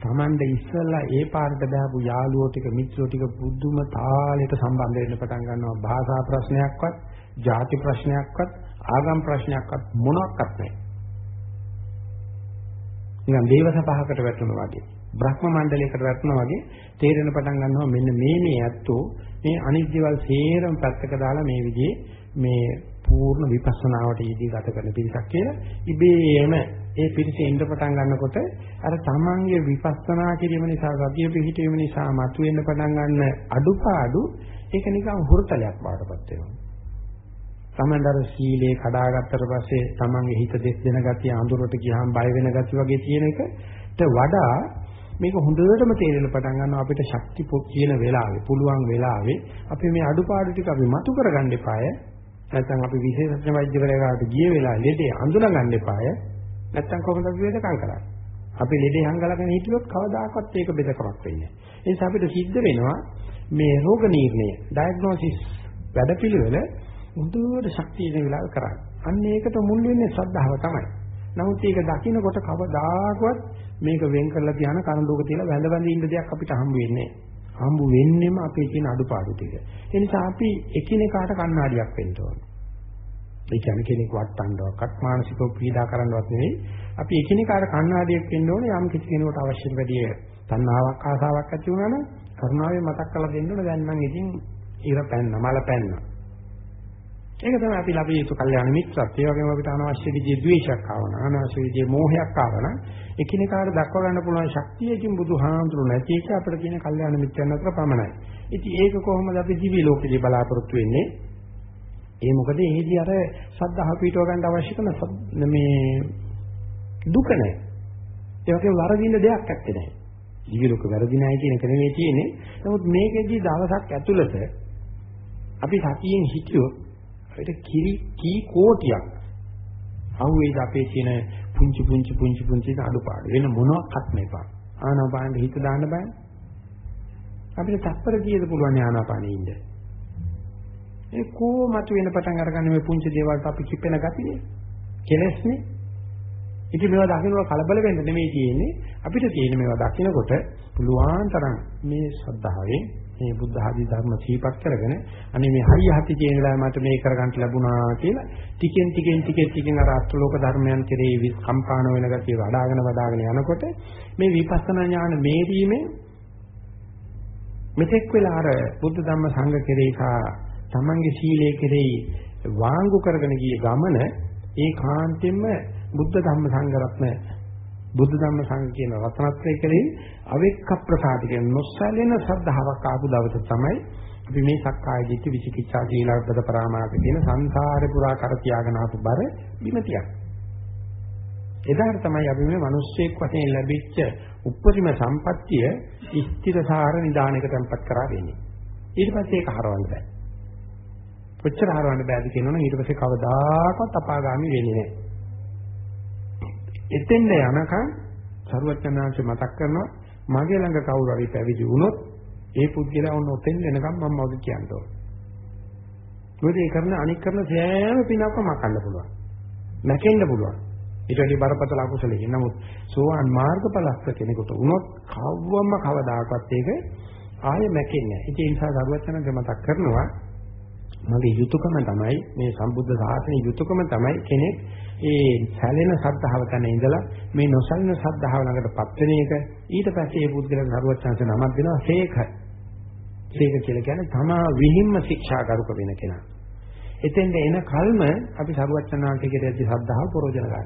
Tamande ඉස්සල්ලා ඒ පාරට බහපු යාළුවෝ ටික මිත්‍රෝ ටික බුදුම තාලෙට සම්බන්ධ වෙන්න පටන් ගන්නවා භාෂා ප්‍රශ්නයක්වත්, ಜಾති ප්‍රශ්නයක්වත්, ආගම් ප්‍රශ්නයක්වත් මොනක්වත් නැහැ. නිකන් දේව සභාවකට වැටුණා වගේ, බ්‍රහ්ම මණ්ඩලයකට වැටුණා වගේ තේරෙන පටන් ගන්නවා මෙන්න මේ මේ ඇත්තෝ මේ අනිත් දේවල් සේරම පැත්තක දාලා මේ විදිහේ මේ පූර්ණ විපස්සනාවට යෙදී ගත කරන පිරිසක් කියලා ඉබේම ඒ පිරිස ඉඳ පටන් ගන්නකොට අර තමන්ගේ විපස්සනා කිරීම නිසා ගතිය පිහිටීම නිසා මතුවෙන්න පටන් ගන්න අඩුපාඩු ඒක නිකන් හුරතලයක් වඩපත් වෙනවා. තමන්දර සීලේ කඩාගත්තට පස්සේ තමන්ගේ හිත දෙස් දෙන ගතිය අඳුරට ගියාම බය වෙන ගතිය වගේ තියෙන එකට වඩා මේක හොඳටම තේරෙන්න පටන් ගන්නවා අපිට ශක්ති කියන වෙලාවේ පුළුවන් වෙලාවේ අපි මේ අඩුපාඩු ටික අපි මතු කරගන්න එපාය නැත්නම් අපි විශේෂඥ වෛද්‍යවරයාට ගිය වෙලාව ලෙඩේ අඳුන ගන්න එපාය. නැත්නම් කොහොමද අපි වේදකම් කරන්නේ? අපි ලෙඩේ හංගලගෙන හිටියොත් කවදාකවත් ඒක බෙදකමක් වෙන්නේ නැහැ. ඒ නිසා අපිට සිද්ධ වෙනවා මේ රෝග නිర్ణය, ඩයග්නොසිස් වැඩපිළිවෙල මුදුවට ශක්තිය දෙන වෙලාව කරන්නේ. අන්න ඒකට මුල් වෙන්නේ ශ්‍රද්ධාව තමයි. නමුත් ඒක දකින්නකොට කවදාකවත් මේක වෙන් කරලා තියාන කනලෝක තියලා වැඳ වැඳ ඉන්න දෙයක් අපිට හම්බ වෙන්නේ නැහැ. හම්බ වෙන්නෙම අපේ තියෙන අඩුපාඩු ටික. ඒ නිසා අපි එකිනෙකාට කණ්ණාඩියක් වෙන්න ඕනේ. ඒ කියන්නේ කෙනෙක් වට්ටන්නවක්වත් මානසිකව පීඩා කරන්නවත් නෙවෙයි. අපි එකිනෙකාට කණ්ණාඩියක් වෙන්න ඕනේ යම් කිසි කෙනෙකුට අවශ්‍ය වැඩි තණ්හාවක් ආසාවක් ඇති වුණා නම් කරුණාවෙන් මතක් කරලා දෙන්න ඕනේ දැන් මං ඉතින් ඉර පැන්න මල පැන්න. ඒක තමයි අපි ලැබිය යුතු කල්යාණ මිත්‍රත්වය. ඒ වගේම අපිට අනවශ්‍ය විදිහේ ද්වේෂයක් ආවන අනවශ්‍ය විදිහේ මෝහයක් ආවන එකිනෙකාට දක්ව ගන්න පුළුවන් ශක්තියකින් බුදුහාමුදුරු නැති එක අපිට කියන කල්යාණ මිත්‍රයන් අතර පමණයි. ඉතින් ඒක කොහොමද අපි දිවි ලෝකෙදී බලාපොරොත්තු වෙන්නේ? ඒ මොකද ඒදී අර සද්ධා පිටව ගන්න අවශ්‍ය කරන මේ දුක නැහැ. ඒ වගේ වරදින්න දෙයක් නැත්තේ නෑ. දිවි ලෝක වැරදි නැහැ කියන එක නෙමෙයි තියෙන්නේ. නමුත් මේකෙදී දවසක් ඇතුළත අපි සතියෙන් හිටියොත් අපිට කිරි කී කෝටියක් අහුවේද අපේ තියෙන පුංචි පුංචි පුංචි පුංචි අඩුපාඩු. වෙන මොනවත් නැපා ආනාපානෙ හිත දාන්න බෑ. අපිට තත්පර කීයද පුළුවන් ආනාපානෙ ඉන්න? ඒ කොමතු වෙන පටන් අරගන්න මේ පුංචි දේවල්ට අපි කිපෙන ගතිනේ කෙලස්නේ. ඉතින් මේවා දකින්න කලබල වෙන්න නෙමෙයි තියෙන්නේ. අපිට තියෙන මේවා දකින්නකොට පුළුවන් තරම් මේ ශ්‍රද්ධාවෙන් මේ බුද්ධ ආදී ධර්ම සීපත් කරගෙන අනේ මේ හරිය හති කියන වෙලාවේ මට මේ කරගන්න ලැබුණා කියලා ටිකෙන් ටිකෙන් ටිකෙන් ටිකෙන් අර අෂ්ටලෝක ධර්මයන් කෙරෙහි කම්පාණ වෙන ගතිය වඩාගෙන වඩාගෙන යනකොට මේ විපස්සනා ඥාන මේරීමෙන් මෙතෙක් වෙලා අර බුද්ධ ධම්ම සංඝ කෙරෙහි සා තමන්ගේ සීලය කෙරෙහි වාංගු කරගෙන ගිය ගමන ඒ කාන්තෙම බුද්ධ ධම්ම සංඝ රත්න බුද්ධ ධම්ම සංඝ කියන රත්නත්‍රය කෙරෙහි අවෙක්ක ප්‍රසාද කියන නොසැලෙන ශ්‍රද්ධාවක් ආපු දවස තමයි අපි මේ සක්කාය දිට්ඨි විචිකිච්ඡා සීලබ්බත පරාමාස කියන සංසාරේ පුරා කර තියාගෙන ආපු බර බිම තියක්. එදාට තමයි අපි මේ මිනිස්සෙක් වශයෙන් ලැබිච්ච උපරිම සම්පත්තිය ස්ථිරසාර නිදානයක tempත් කරා වෙන්නේ. ඊට පස්සේ ඒක හරවන්න බෑ. කොච්චර හරවන්න බෑද කියනවනම් ඊට පස්සේ කවදාකවත් අපාගාමි වෙන්නේ නැහැ. එතෙන්ද යනකම් සරුවචනාංශ මතක් කරනවා මගේ ළඟ කවුරු හරි පැවිදි වුණොත් ඒ පුද්ගලයා වුණ ඔතෙන් එනකම් මම මොකද කියන්න ඕන. මොකද ඒ කරන අනික් කරන සෑම පිනක්ම මකන්න පුළුවන්. නැකෙන්න පුළුවන්. ඊට වඩා බරපතල අකුසලකින්. නමුත් සෝවාන් මාර්ගඵලස්ස කෙනෙකුට වුණොත් කවවම කවදාකවත් ඒක ආයෙ මැකෙන්නේ නැහැ. ඒ නිසා සරුවචනාංශ මතක් කරනවා මගේ යුතුයකම තමයි මේ සම්බුද්ධ ශාසනයේ යුතුයකම තමයි කෙනෙක් ඒ සැලෙන සද්ධාව තන ඉඳලා මේ නොසලින සද්ධාව ළඟටපත් වෙන එක ඊට පස්සේ ඒ පුද්ගලයන් හරුවත් chance නමක් දෙනවා සේක. සේක කියලා කියන්නේ තමා විහිම්ම ශික්ෂාගරුක වෙන කෙනා. එතෙන්ද එන කල්ම අපි සරුවත් චනාංශයේ ඇති සද්ධාව ප්‍රෝජන ගන්නවා.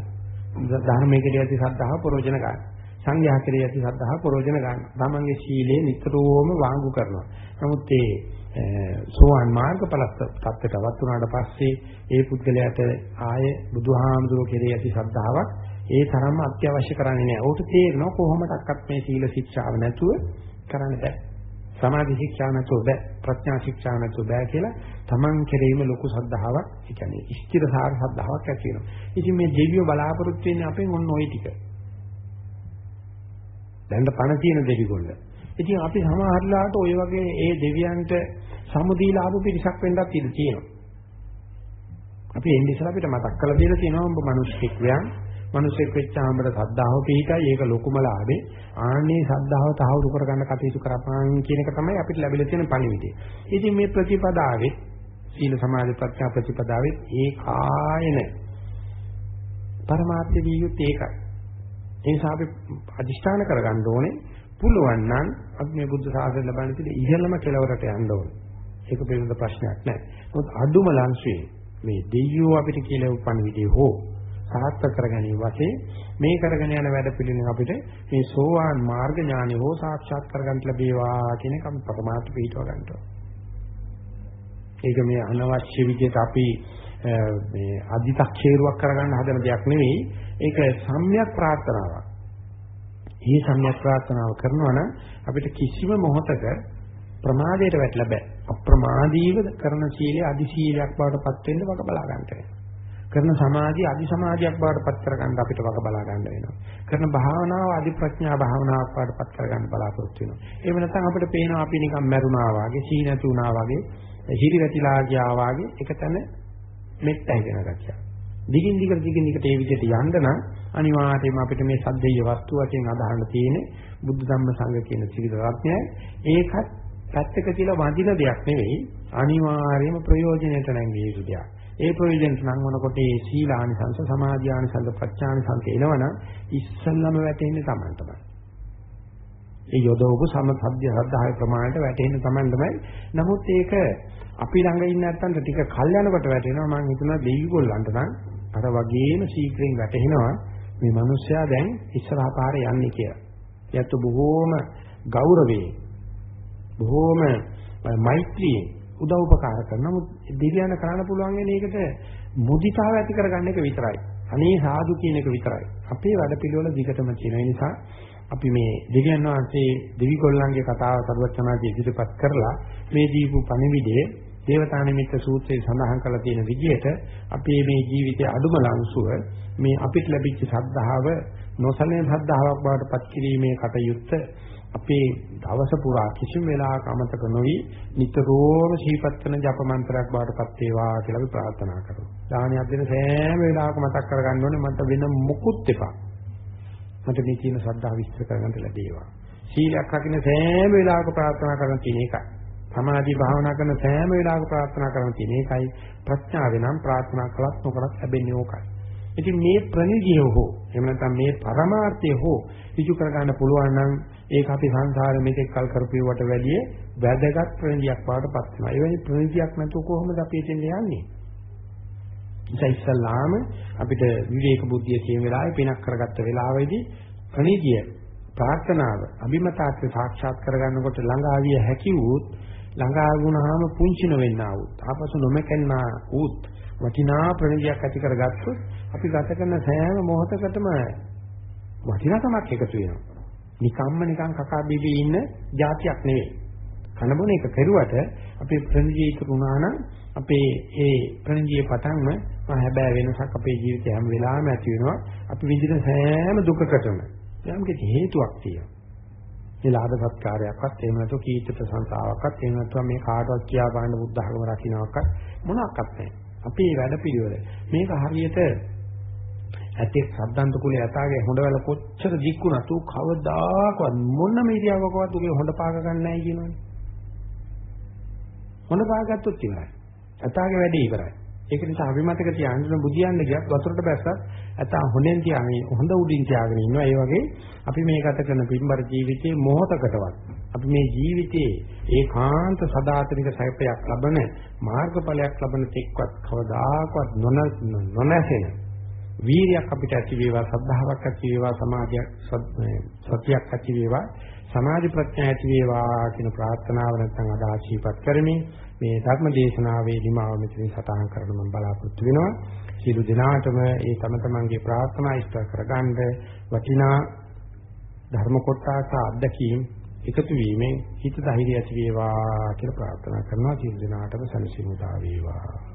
ධර්මයේ ඇති සද්ධාව ප්‍රෝජන ගන්නවා. සංඝයා කෙරෙහි ඇති සද්ධාව ප්‍රෝජන ගන්නවා. තමන්ගේ සීලය නිතරම වාංගු කරනවා. නමුත් ඒ සෝවාන් මාර්ගඵල තත්ත්වයටවත් උනාට පස්සේ ඒ පුද්ගලයාට ආය බුදුහාමුදුරුවෝ කෙරෙහි ඇති ශ්‍රද්ධාවක් ඒ තරම්ම අත්‍යවශ්‍ය කරන්නේ නැහැ. උට තේරෙනවා කොහොමඩක්වත් මේ සීල ශික්ෂාව නැතුව කරන්න බෑ. සමාධි ශික්ෂා නැතුව බෑ. ප්‍රඥා ශික්ෂා නැතුව බෑ කියලා Taman කෙරෙහිම ලොකු ශ්‍රද්ධාවක්, ඒ කියන්නේ ස්ථිරසාර ශ්‍රද්ධාවක් ඇති වෙනවා. ඉතින් මේ දෙවියෝ බලාපොරොත්තු වෙන්නේ අපෙන් ඔන්න ওই ටික. දැන් පණ තියෙන දෙවිගොල්ල. ඉතින් අපි සමහරලාට ওই වගේ ඒ දෙවියන්ට සමුදීලා ආපු පිරිසක් වෙන්නත් ඉඩ තියෙනවා. අපි එන්නේ ඉස්සර අපිට මතක් කරලා දෙලා තියෙනවා ඔබ මිනිස්සෙක් වයන් මිනිස්සෙක් වෙච්චාම අපිට සද්ධාව පිහිටයි ඒක ලොකුම ලාභේ. ආන්නේ සද්ධාව තහවුරු කරගන්න කටයුතු කරපන් කියන එක තමයි අපිට ලැබිලා තියෙන පණිවිඩය. ඉතින් මේ ප්‍රතිපදාවේ සීල සමාධි ප්‍රඥා ප්‍රතිපදාවේ ඒ කායන පරමාර්ථ වියුත් ඒකයි. ඒ නිසා අපි අදිෂ්ඨාන කරගන්න ඕනේ පුළුවන් නම් අපි මේ බුද්ධ ශාසනය ලබන්න තියෙන ඉහළම කෙලවරට යන්න ඕනේ. ඒක පිළිබඳ ප්‍රශ්නයක් නැහැ. මොකද අඩුම ලංශයේ මේ දෙයියෝ අපිට කියලා උපන් විදිහ හෝ සාර්ථක කරගැනීම වශයෙන් මේ කරගෙන යන වැඩ පිළිවෙලින් අපිට මේ සෝවාන් මාර්ග ඥානය හෝ සාක්ෂාත් කරගන්න ලැබේවා කියන එක අපි පරමාර්ථ පිටව ගන්නවා. ඒක මේ අනවශ්‍ය විදිහට අපි මේ අදි탁ෂේරුවක් කරගන්න හදන දෙයක් නෙවෙයි. ඒක සම්‍යක් ප්‍රාර්ථනාවක්. මේ සම්‍යක් ප්‍රාර්ථනාව කරනවා නම් අපිට කිසිම මොහතක ප්‍රමාදයට වැටලා බෑ. අප්‍රමාදීව කරන සීලය අදි සීලයක් බවට පත් වෙන්න වග බලා ගන්නට කරන සමාධිය අදි සමාධියක් බවට පත් කරගන්න අපිට වග බලා ගන්න වෙනවා. කරන භාවනාව අදි ප්‍රඥා භාවනාවක් බවට පත් කරගන්න බලාපොරොත්තු වෙනවා. එහෙම නැත්නම් අපිට පේනවා අපි නිකන් මැරුණා වගේ, සීනතු වුණා වගේ, හිරි වැටිලා ගියා වගේ එකතන මෙත් ඇහිගෙන ගතිය. දිගින් දිගට දිගින් දිගට මේ විදිහට යන්න නම් අනිවාර්යයෙන්ම අපිට මේ සද්දේය වස්තු වශයෙන් අදහන්න තියෙන්නේ බුද්ධ ධම්ම සංඝ කියන ත්‍රිවිධ රත්නයයි. ඒකත් පැත්තක තියලා වඳින දෙයක් නෙවෙයි අනිවාර්යයෙන්ම ප්‍රයෝජනෙට නැංගිය යුතු දෙයක්. ඒ ප්‍රයෝජනට නංවනකොට ඒ සීලානිසංස, සමාධිආනිසංස, ප්‍රඥානිසංස එනවනම් ඉස්සල්ලාම වැටෙන්නේ Taman තමයි. ඒ යොදවපු සම සද්ද ශ්‍රද්ධාවේ ප්‍රමාණයට වැටෙන්නේ Taman තමයි. නමුත් ඒක අපි ළඟ ඉන්න නැත්තන්ට ටික කල් යනකොට වැටෙනවා මම හිතනවා දෙවිගොල්ලන්ට නම් අර වගේම ශීක්‍රයෙන් වැටෙනවා මේ මිනිස්සයා දැන් ඉස්සරහා පාරේ යන්නේ කියලා. ඒත් බොහෝම ගෞරවයෙන් බොහෝම මෛත්‍රියෙන් උදව් උපකාර කරන නමුත් දෙවියන් කරන්න පුළුවන් වෙන එකට මුදිතාව ඇති කරගන්න එක විතරයි. අනේ සාදු කියන එක විතරයි. අපේ වැඩ පිළිවෙල දිගටම තියෙන නිසා අපි මේ දෙවියන් වහන්සේ දෙවිගොල්ලන්ගේ කතාව සරුවචනාදී ඉදිරිපත් කරලා මේ දීපු පණිවිඩයේ දේවතා නිමිත්ත සූත්‍රයේ සඳහන් කරලා තියෙන විදිහට අපේ මේ ජීවිතයේ අඩුම ලංසුව මේ අපිට ලැබිච්ච ශ්‍රද්ධාව නොසලෙන ශ්‍රද්ධාවක් බවට පත් කිරීමේ කටයුත්ත අපේ දවස පුරා කිසිම වෙලාවක අමතක නොවි නිතරම ශීපත් කරන ජප මන්ත්‍රයක් බාටපත් වේවා කියලා අපි ප්‍රාර්ථනා කරමු. දානයක් දෙන සෑම වෙලාවක මතක් කරගන්න ඕනේ මට වෙන මොකුත් එපා. මට මේ තියෙන ශ්‍රද්ධාව විස්තර කරගන්න ලැබේවා. සීලයක් රකින්න සෑම වෙලාවක ප්‍රාර්ථනා කරන තියෙන එකයි. සමාධි භාවනා කරන සෑම වෙලාවක ප්‍රාර්ථනා කරන තියෙන එකයි. ප්‍රඥාවෙන් නම් ප්‍රාර්ථනා කළත් නොකළත් ලැබෙන්නේ ඕකයි. ඉතින් මේ ප්‍රණිජිය හෝ එහෙම නැත්නම් මේ පරමාර්ථය හෝ ඍජු කරගන්න පුළුවන් නම් ඒක අපි සංසාරෙ මෙතෙක් කල් කරපුවට වැඩිය වැදගත් ප්‍රණිජියක් වඩටපත් වෙනවා. එවැනි ප්‍රණිජියක් නැතුව කොහොමද අපි එතෙන් යන්නේ? ඉතින් අපිට විවේක බුද්ධිය කියන වෙලාවේ පිනක් කරගත්ත වෙලාවේදී ප්‍රණිජිය ප්‍රාර්ථනාව අභිමතාර්ථ සාක්ෂාත් කරගන්නකොට ළඟ ආවිය හැකි වූත් ළඟ ආගුණාම පුංචි නොවෙන්නා වූත් ආපසු නොමකන්නා වූත් වටිනා ප්‍රණිජයක් ඇති කරගත්තොත් අපි ගත කරන සෑම මොහොතකටම වටිනාකමක් එකතු වෙනවා. නිකම්ම නිකන් කකා බිබී ඉන්න જાතියක් නෙවෙයි. කන බොන එක කෙරුවට අපේ ප්‍රණිජීක වුණා නම් අපේ ඒ ප්‍රණිජීය පටන්ම හැබෑ වෙනසක් අපේ ජීවිතේ හැම වෙලාවෙම ඇති වෙනවා. අපි විඳින සෑම දුකකටම යම් කිසි හේතුවක් තියෙනවා. මේ ලාභ සත්කාරයක්වත් එහෙම නැත්නම් කීර්ති ප්‍රශංසාවක්වත් එහෙම නැත්නම් මේ කාටවත් කියා ගන්න බුද්ධ ධර්ම රකින්නවක්වත් මොනක්වත් නැහැ. අපේ වැඩ පිළිවෙල මේක හරියට ඇතෙක් සද්දන්ත කුලේ යතාගේ හොඬවැල කොච්චර දික්ුණත් ඌ කවදාකවත් මොනම ඉරියව්වකවත් උගේ හොඬ පාක ගන්න නැහැ කියනවනේ. හොඬ පාගත්තොත් ඉවරයි. ඇතාගේ වැඩේ ඉවරයි. ඒක නිසා අපි මතක තියාගන්න බුදියන්න ගියත් වතුරට බැස්සත් ඇතා හොඳෙන් තියාගෙන හොඳ උඩින් තියාගෙන ඉන්නවා. ඒ වගේ අපි මේ ගත කරන පින්බර ජීවිතයේ මොහොතකටවත් අපි මේ ජීවිතයේ ඒකාන්ත සදාතනික සැපයක් ලබන මාර්ගඵලයක් ලබන තෙක්වත් කවදාකවත් නොනැසෙන වීරියක් අපිට ඇති වේවා සද්ධාාවක් ඇති වේවා සමාධියක් සතියක් ඇති වේවා සමාධි ප්‍රඥා ඇති වේවා කියන ප්‍රාර්ථනාව නැත්නම් අදාශීපත් කරමින් මේ ධර්ම දේශනාවේ නිමාව මෙතනින් සටහන් කරන්න මම බලාපොරොත්තු වෙනවා. සියලු දෙනාටම ඒ තම තමන්ගේ ප්‍රාර්ථනා ඉෂ්ට කරගන්න වටිනා ධර්ම කොටස අත්දැකීම් එකතු වීමෙන් හිත ධෛර්යය ඇති වේවා කියලා ප්‍රාර්ථනා කරනවා. සියලු දෙනාටම සනසිමුදා වේවා.